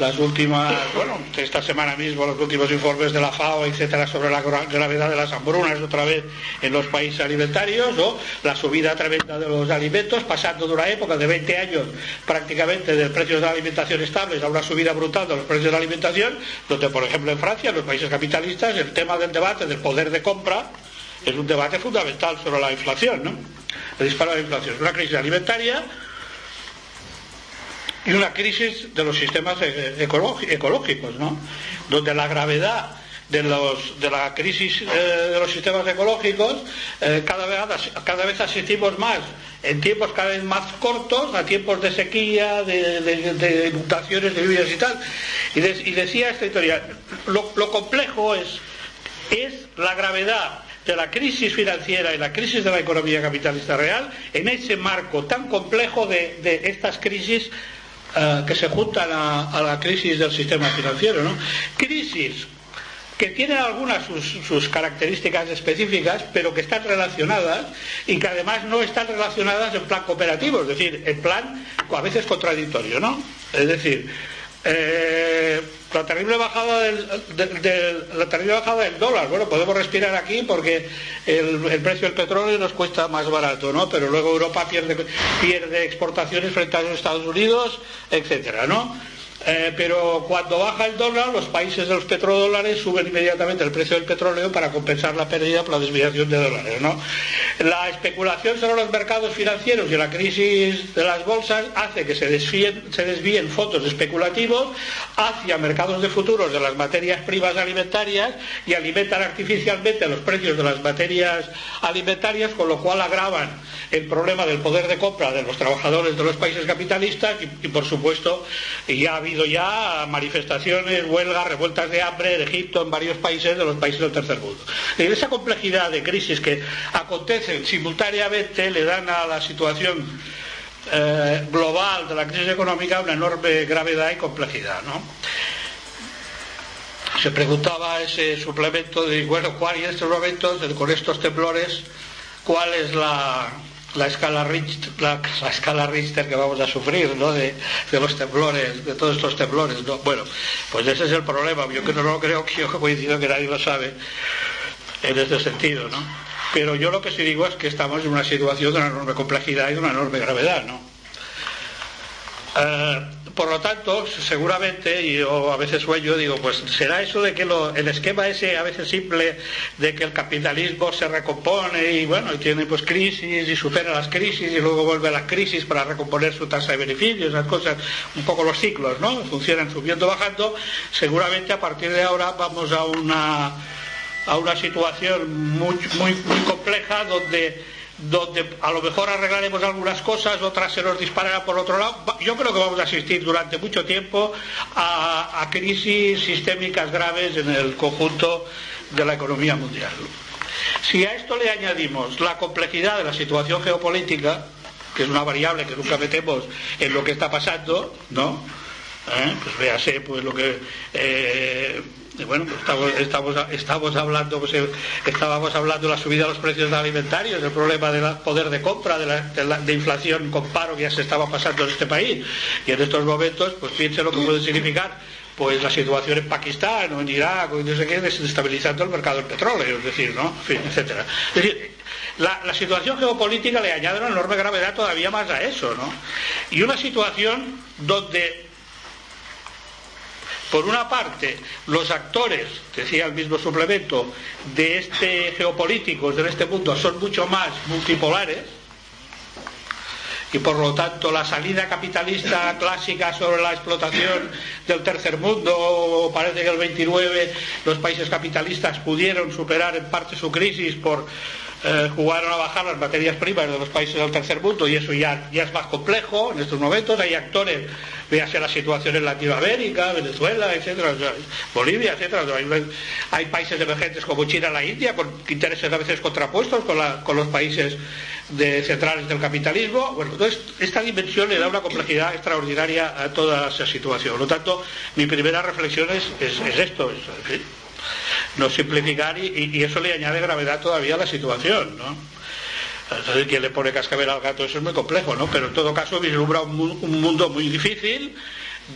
las últimas, bueno, esta semana mismo los últimos informes de la FAO, etcétera, sobre la gravedad de las hambrunas otra vez en los países alimentarios, o la subida tremenda de los alimentos, pasando de una época de 20 años prácticamente del precio de la alimentación estable a una subida brutal de los precios de la alimentación, donde por ejemplo en Francia, en los países capitalistas, el tema del debate del poder de compra es un debate fundamental sobre la inflación, ¿no? El disparo de la inflación. Una crisis alimentaria y una crisis de los sistemas e-, ecológicos, ¿no? Donde la gravedad de, los, de la crisis eh, de los sistemas ecológicos eh, cada, vez, cada vez asistimos más en tiempos cada vez más cortos a tiempos de sequía, de, inundaciones, de lluvias y tal. Y, decía esta historia, lo, lo complejo es, es la gravedad de la crisis financiera y la crisis de la economía capitalista real en ese marco tan complejo de, estas crisis eh, que se juntan a, la crisis del sistema financiero. ¿no? Crisis que tienen algunas sus, características específicas, pero que están relacionadas y que además no están relacionadas en plan cooperativo, es decir, en plan a veces contradictorio, ¿no? Es decir, Eh, la terrible bajada del, dólar. Bueno, podemos respirar aquí porque el, el precio del petróleo nos cuesta más barato, ¿no? Pero luego Europa pierde, pierde exportaciones frente a los Estados Unidos, etcétera, ¿no? Eh, pero cuando baja el dólar, los países de los petrodólares suben inmediatamente el precio del petróleo para compensar la pérdida por la desviación de dólares. La especulación sobre los mercados financieros y la crisis de las bolsas hace que se desvíen, se fondos especulativos hacia mercados de futuros de las materias primas alimentarias y alimentan artificialmente los precios de las materias alimentarias, con lo cual agravan el problema del poder de compra de los trabajadores de los países capitalistas y, y, por supuesto ya ha habido ya manifestaciones, huelgas, revueltas de hambre en Egipto, en varios países de los países del tercer mundo. En esa complejidad de crisis que acontecen simultáneamente le dan a la situación eh, global de la crisis económica una enorme gravedad y complejidad. ¿no? Se preguntaba ese suplemento de, bueno, ¿cuál en estos momentos, con estos temblores, cuál es la, la escala Richter, que vamos a sufrir ¿no? de, los temblores, de todos estos temblores. ¿no? Bueno, pues ese es el problema. Yo que no lo creo que yo coincido que nadie lo sabe en este sentido, ¿no? Pero yo lo que sí digo es que estamos en una situación de una enorme complejidad y de una enorme gravedad, ¿no? Eh, por lo tanto, seguramente, y yo a veces sueño, digo, pues será eso de que el esquema ese a veces simple de que el capitalismo se recompone y bueno, y tiene pues crisis y supera las crisis y luego vuelve a las crisis para recomponer su tasa de beneficios, esas cosas, un poco los ciclos, ¿no? Funcionan subiendo, bajando. Seguramente a partir de ahora vamos a una a una situación muy, muy compleja donde donde a lo mejor arreglaremos algunas cosas, otras se nos dispararán por otro lado. Yo creo que vamos a asistir durante mucho tiempo a, crisis sistémicas graves en el conjunto de la economía mundial. Si a esto le añadimos la complejidad de la situación geopolítica, que es una variable que nunca metemos en lo que está pasando, ¿no? ¿Eh? Pues véase pues lo que eh, bueno, pues estamos, hablando, pues, estábamos hablando de la subida de los precios alimentarios, del problema del poder de compra, de, la, inflación con paro que ya se estaba pasando en este país. Y en estos momentos, pues piense lo que puede significar pues la situación en Pakistán o en Irak o en no sé qué, desestabilizando el mercado del petróleo, es decir, ¿no? En fin, etcétera. Es decir, la, situación geopolítica le añade una enorme gravedad todavía más a eso, ¿no? Y una situación donde por una parte, los actores, decía el mismo suplemento, de este geopolíticos de este mundo son mucho más multipolares y por lo tanto la salida capitalista clásica sobre la explotación del tercer mundo, parece que el 29 los países capitalistas pudieron superar en parte su crisis por eh, jugaron a bajar las materias primas de los países del tercer mundo y eso ya, es más complejo en estos momentos. Hay actores, véase la situación en Latinoamérica, Venezuela, etcétera, Bolivia, etcétera. Hay, países emergentes como China, la India, con intereses a veces contrapuestos con, los países de, centrales del capitalismo. Bueno, esta dimensión le da una complejidad extraordinaria a toda esa situación. Por lo tanto, mi primera reflexión es, es, es esto. No simplificar y, y, eso le añade gravedad todavía a la situación, ¿no? Entonces, quien le pone cascabel al gato, eso es muy complejo, ¿no? Pero en todo caso vislumbra un, un mundo muy difícil,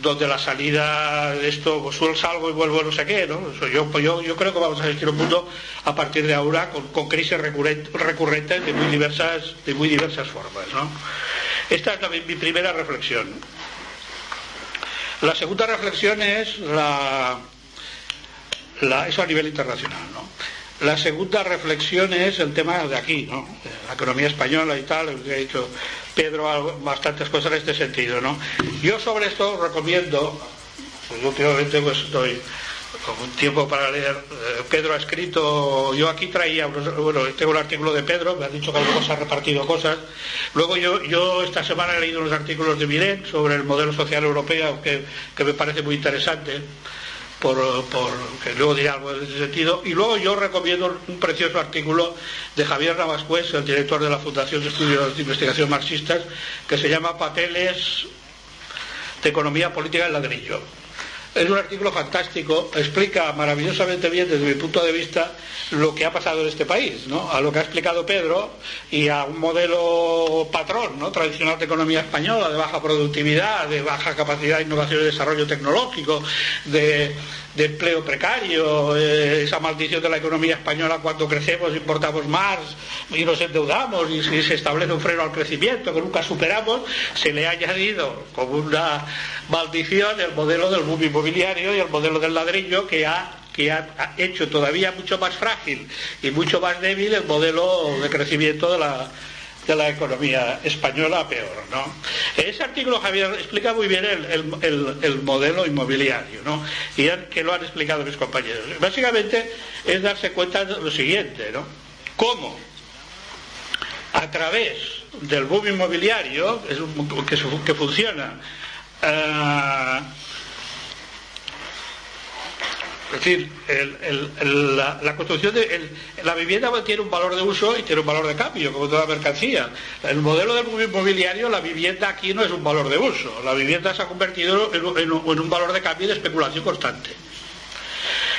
donde la salida de esto, pues salgo y vuelvo no sé qué, ¿no? Yo, pues yo, yo creo que vamos a asistir a un mundo a partir de ahora con, crisis recurrentes, de muy diversas, de muy diversas formas, ¿no? Esta es mi primera reflexión. La segunda reflexión es la, eso a nivel internacional, ¿no? La segunda reflexión es el tema de aquí, ¿no? La economía española y tal, que ha dicho Pedro bastantes cosas en este sentido, ¿no? Yo sobre esto recomiendo, pues últimamente pues doy un tiempo para leer, eh, Pedro ha escrito, yo aquí traía, bueno, tengo un artículo de Pedro, me ha dicho que algo se ha repartido cosas, luego yo, yo esta semana he leído unos artículos de Miret sobre el modelo social europeo que, que me parece muy interesante, por, por, que luego diré algo en ese sentido. Y luego yo recomiendo un precioso artículo de Javier Navascués, el director de la Fundación de Estudios de Investigación Marxistas, que se llama Papeles de Economía Política del Ladrillo. Es un artículo fantástico, explica maravillosamente bien desde mi punto de vista lo que ha pasado en este país, ¿no? a lo que ha explicado Pedro y a un modelo patrón ¿no? tradicional de economía española, de baja productividad, de baja capacidad de innovación y desarrollo tecnológico, de, empleo precario, eh, esa maldición de la economía española cuando crecemos, importamos más y nos endeudamos y, y se establece un freno al crecimiento que nunca superamos, se le ha añadido como una maldición el modelo del boom inmobiliario y el modelo del ladrillo que ha que ha hecho todavía mucho más frágil y mucho más débil el modelo de crecimiento de la, de la economía española peor. ¿no? Ese artículo, Javier, explica muy bien el, el, el, el modelo inmobiliario, ¿no? y que lo han explicado mis compañeros. Básicamente es darse cuenta de lo siguiente, ¿no? cómo a través del boom inmobiliario, que, que, funciona, uh, es decir, la, construcción de la vivienda tiene un valor de uso y tiene un valor de cambio, como toda mercancía. El modelo del inmobiliario, la vivienda aquí no es un valor de uso. La vivienda se ha convertido en, un valor de cambio de especulación constante.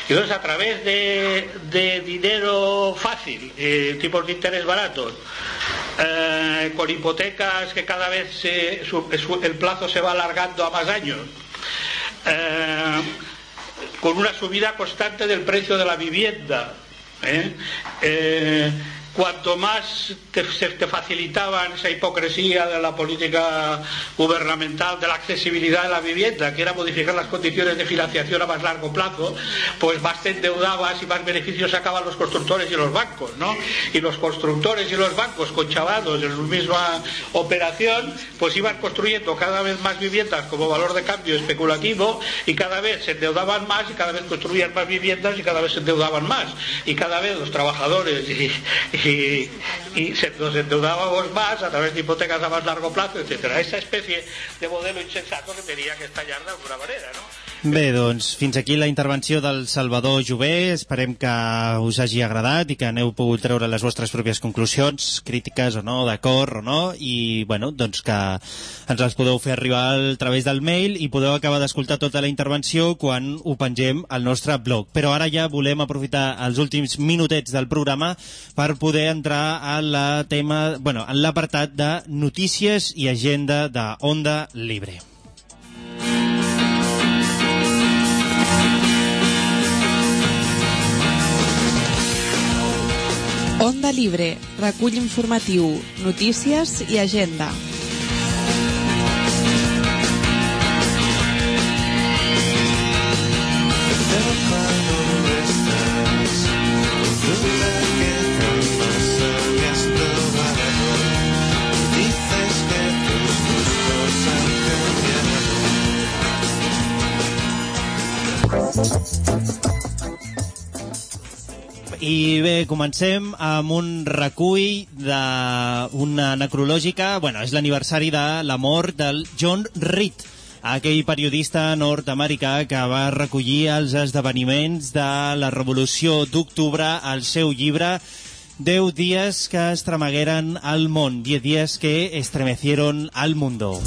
Y entonces, a través de, dinero fácil, tipos de interés baratos, eh, con hipotecas que cada vez el plazo se va alargando a más años, eh, con una subida constante del precio de la vivienda. ¿eh? Eh, cuanto más te, se te facilitaban esa hipocresía de la política gubernamental, de la accesibilidad de la vivienda, que era modificar las condiciones de financiación a más largo plazo, pues más te endeudabas y más beneficios sacaban los constructores y los bancos, ¿no? Y los constructores y los bancos, conchavados en una misma operación, pues iban construyendo cada vez más viviendas como valor de cambio especulativo y cada vez se endeudaban más y cada vez construían más viviendas y cada vez se endeudaban más. Y cada vez los trabajadores y, se, nos endeudábamos más a través de hipotecas a más largo plazo, etcétera. Esa especie de modelo insensato que tenía que estallar de alguna manera, ¿no? Bé, doncs fins aquí la intervenció del Salvador Jové. Esperem que us hagi agradat i que aneu pogut treure les vostres pròpies conclusions, crítiques o no, d'acord o no, i bueno, doncs que ens les podeu fer arribar a través del mail i podeu acabar d'escoltar tota la intervenció quan ho pengem al nostre blog. Però ara ja volem aprofitar els últims minutets del programa per poder entrar a la tema, bueno, en l'apartat de notícies i agenda de Onda Libre. Onda Libre, recull informatiu, notícies i agenda. I bé, comencem amb un recull d'una necrològica, bueno, és l'aniversari de la mort del John Reed, aquell periodista nord-americà que va recollir els esdeveniments de la Revolució d'Octubre al seu llibre 10 días que estremegueren al món, 10 días que estremecieron al mundo.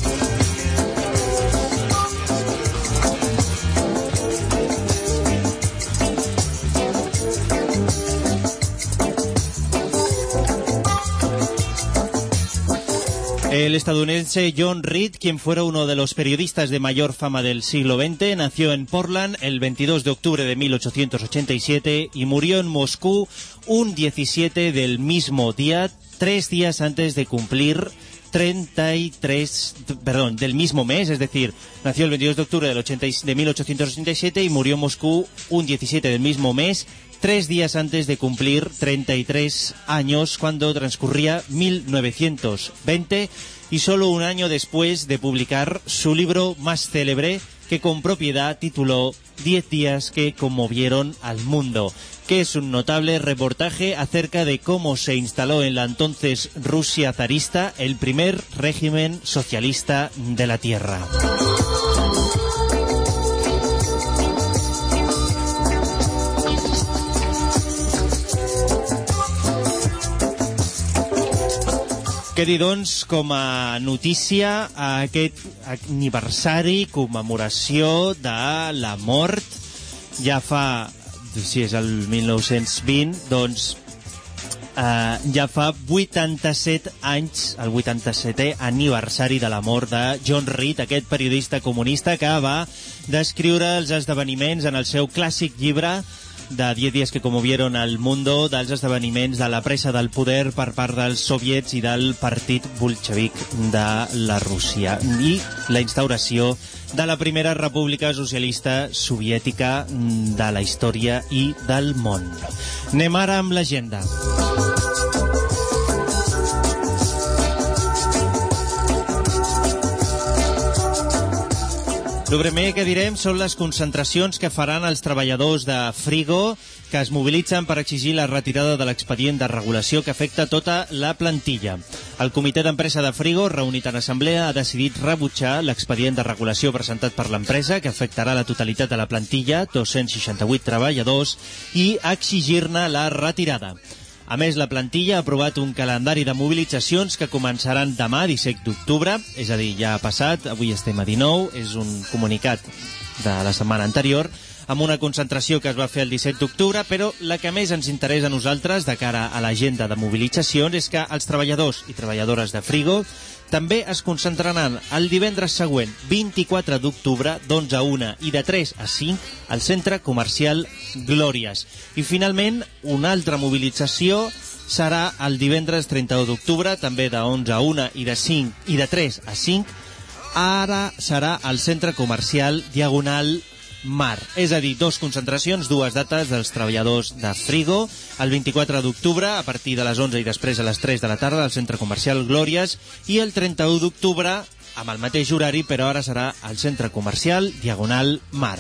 El estadounidense John Reed, quien fuera uno de los periodistas de mayor fama del siglo XX, nació en Portland el 22 de octubre de 1887 y murió en Moscú un 17 del mismo día, tres días antes de cumplir 33, perdón, del mismo mes, es decir, nació el 22 de octubre del 80, de 1887 y murió en Moscú un 17 del mismo mes, tres días antes de cumplir 33 años cuando transcurría 1920 y solo un año después de publicar su libro más célebre que con propiedad tituló Diez días que conmovieron al mundo, que es un notable reportaje acerca de cómo se instaló en la entonces Rusia zarista el primer régimen socialista de la Tierra. Quedi, doncs, com a notícia aquest aniversari, commemoració de la mort. Ja fa, si és el 1920, doncs eh, ja fa 87 anys, el 87è aniversari de la mort de John Reed, aquest periodista comunista que va descriure els esdeveniments en el seu clàssic llibre de 10 dies que conmovieron al mundo dels esdeveniments de la pressa del poder per part dels soviets i del partit bolxevic de la Rússia i la instauració de la primera república socialista soviètica de la història i del món. Anem ara amb l'agenda. El primer que direm són les concentracions que faran els treballadors de Frigo que es mobilitzen per exigir la retirada de l'expedient de regulació que afecta tota la plantilla. El comitè d'empresa de Frigo, reunit en assemblea, ha decidit rebutjar l'expedient de regulació presentat per l'empresa, que afectarà la totalitat de la plantilla, 268 treballadors, i exigir-ne la retirada. A més, la plantilla ha aprovat un calendari de mobilitzacions que començaran demà, 17 d'octubre, és a dir, ja ha passat, avui estem a 19, és un comunicat de la setmana anterior, amb una concentració que es va fer el 17 d'octubre, però la que més ens interessa a nosaltres de cara a l'agenda de mobilitzacions és que els treballadors i treballadores de Frigo també es concentraran el divendres següent, 24 d'octubre, d'11 a 1 i de 3 a 5, al centre comercial Glòries. I finalment, una altra mobilització serà el divendres 31 d'octubre, també de 11 a 1 i de 5 i de 3 a 5, ara serà al centre comercial Diagonal Mar. És a dir, dos concentracions, dues dates dels treballadors de Frigo, el 24 d'octubre, a partir de les 11 i després a les 3 de la tarda, al centre comercial Glòries, i el 31 d'octubre, amb el mateix horari, però ara serà al centre comercial Diagonal Mar.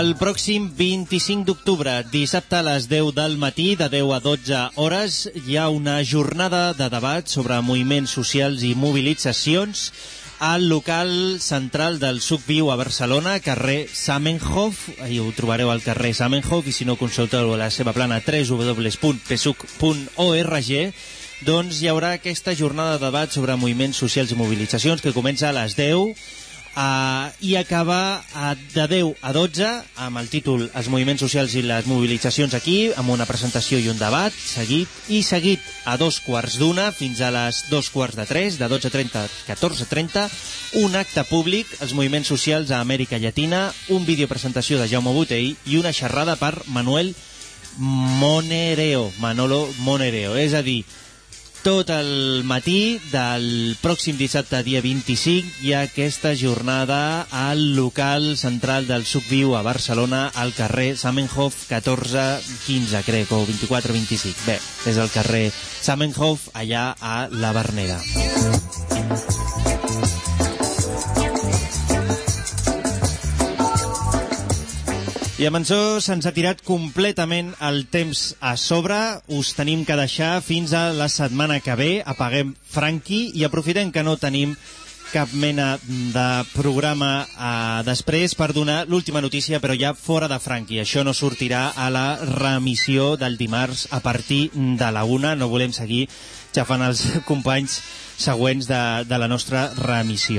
El pròxim 25 d'octubre, dissabte a les 10 del matí, de 10 a 12 hores, hi ha una jornada de debat sobre moviments socials i mobilitzacions al local central del Suc Viu a Barcelona, carrer Samenhof, i ho trobareu al carrer Samenhof, i si no consulteu la seva plana www.psuc.org, doncs hi haurà aquesta jornada de debat sobre moviments socials i mobilitzacions que comença a les 10 Uh, i acaba uh, de 10 a 12 amb el títol Els moviments socials i les mobilitzacions aquí amb una presentació i un debat seguit i seguit a dos quarts d'una fins a les dos quarts de tres de 12.30 a 14.30 un acte públic, els moviments socials a Amèrica Llatina, un vídeo presentació de Jaume Botell i una xerrada per Manuel Monereo Manolo Monereo, és a dir tot el matí del pròxim dissabte, dia 25, hi ha aquesta jornada al local central del Suc Viu a Barcelona, al carrer Samenhof 14-15, crec, o 24-25. Bé, és el carrer Samenhof, allà a la Berneda. I amb això se'ns ha tirat completament el temps a sobre. Us tenim que deixar fins a la setmana que ve. Apaguem Franqui i aprofitem que no tenim cap mena de programa eh, després per donar l'última notícia, però ja fora de Franqui. Això no sortirà a la remissió del dimarts a partir de la una. No volem seguir xafant els companys següents de, de la nostra remissió.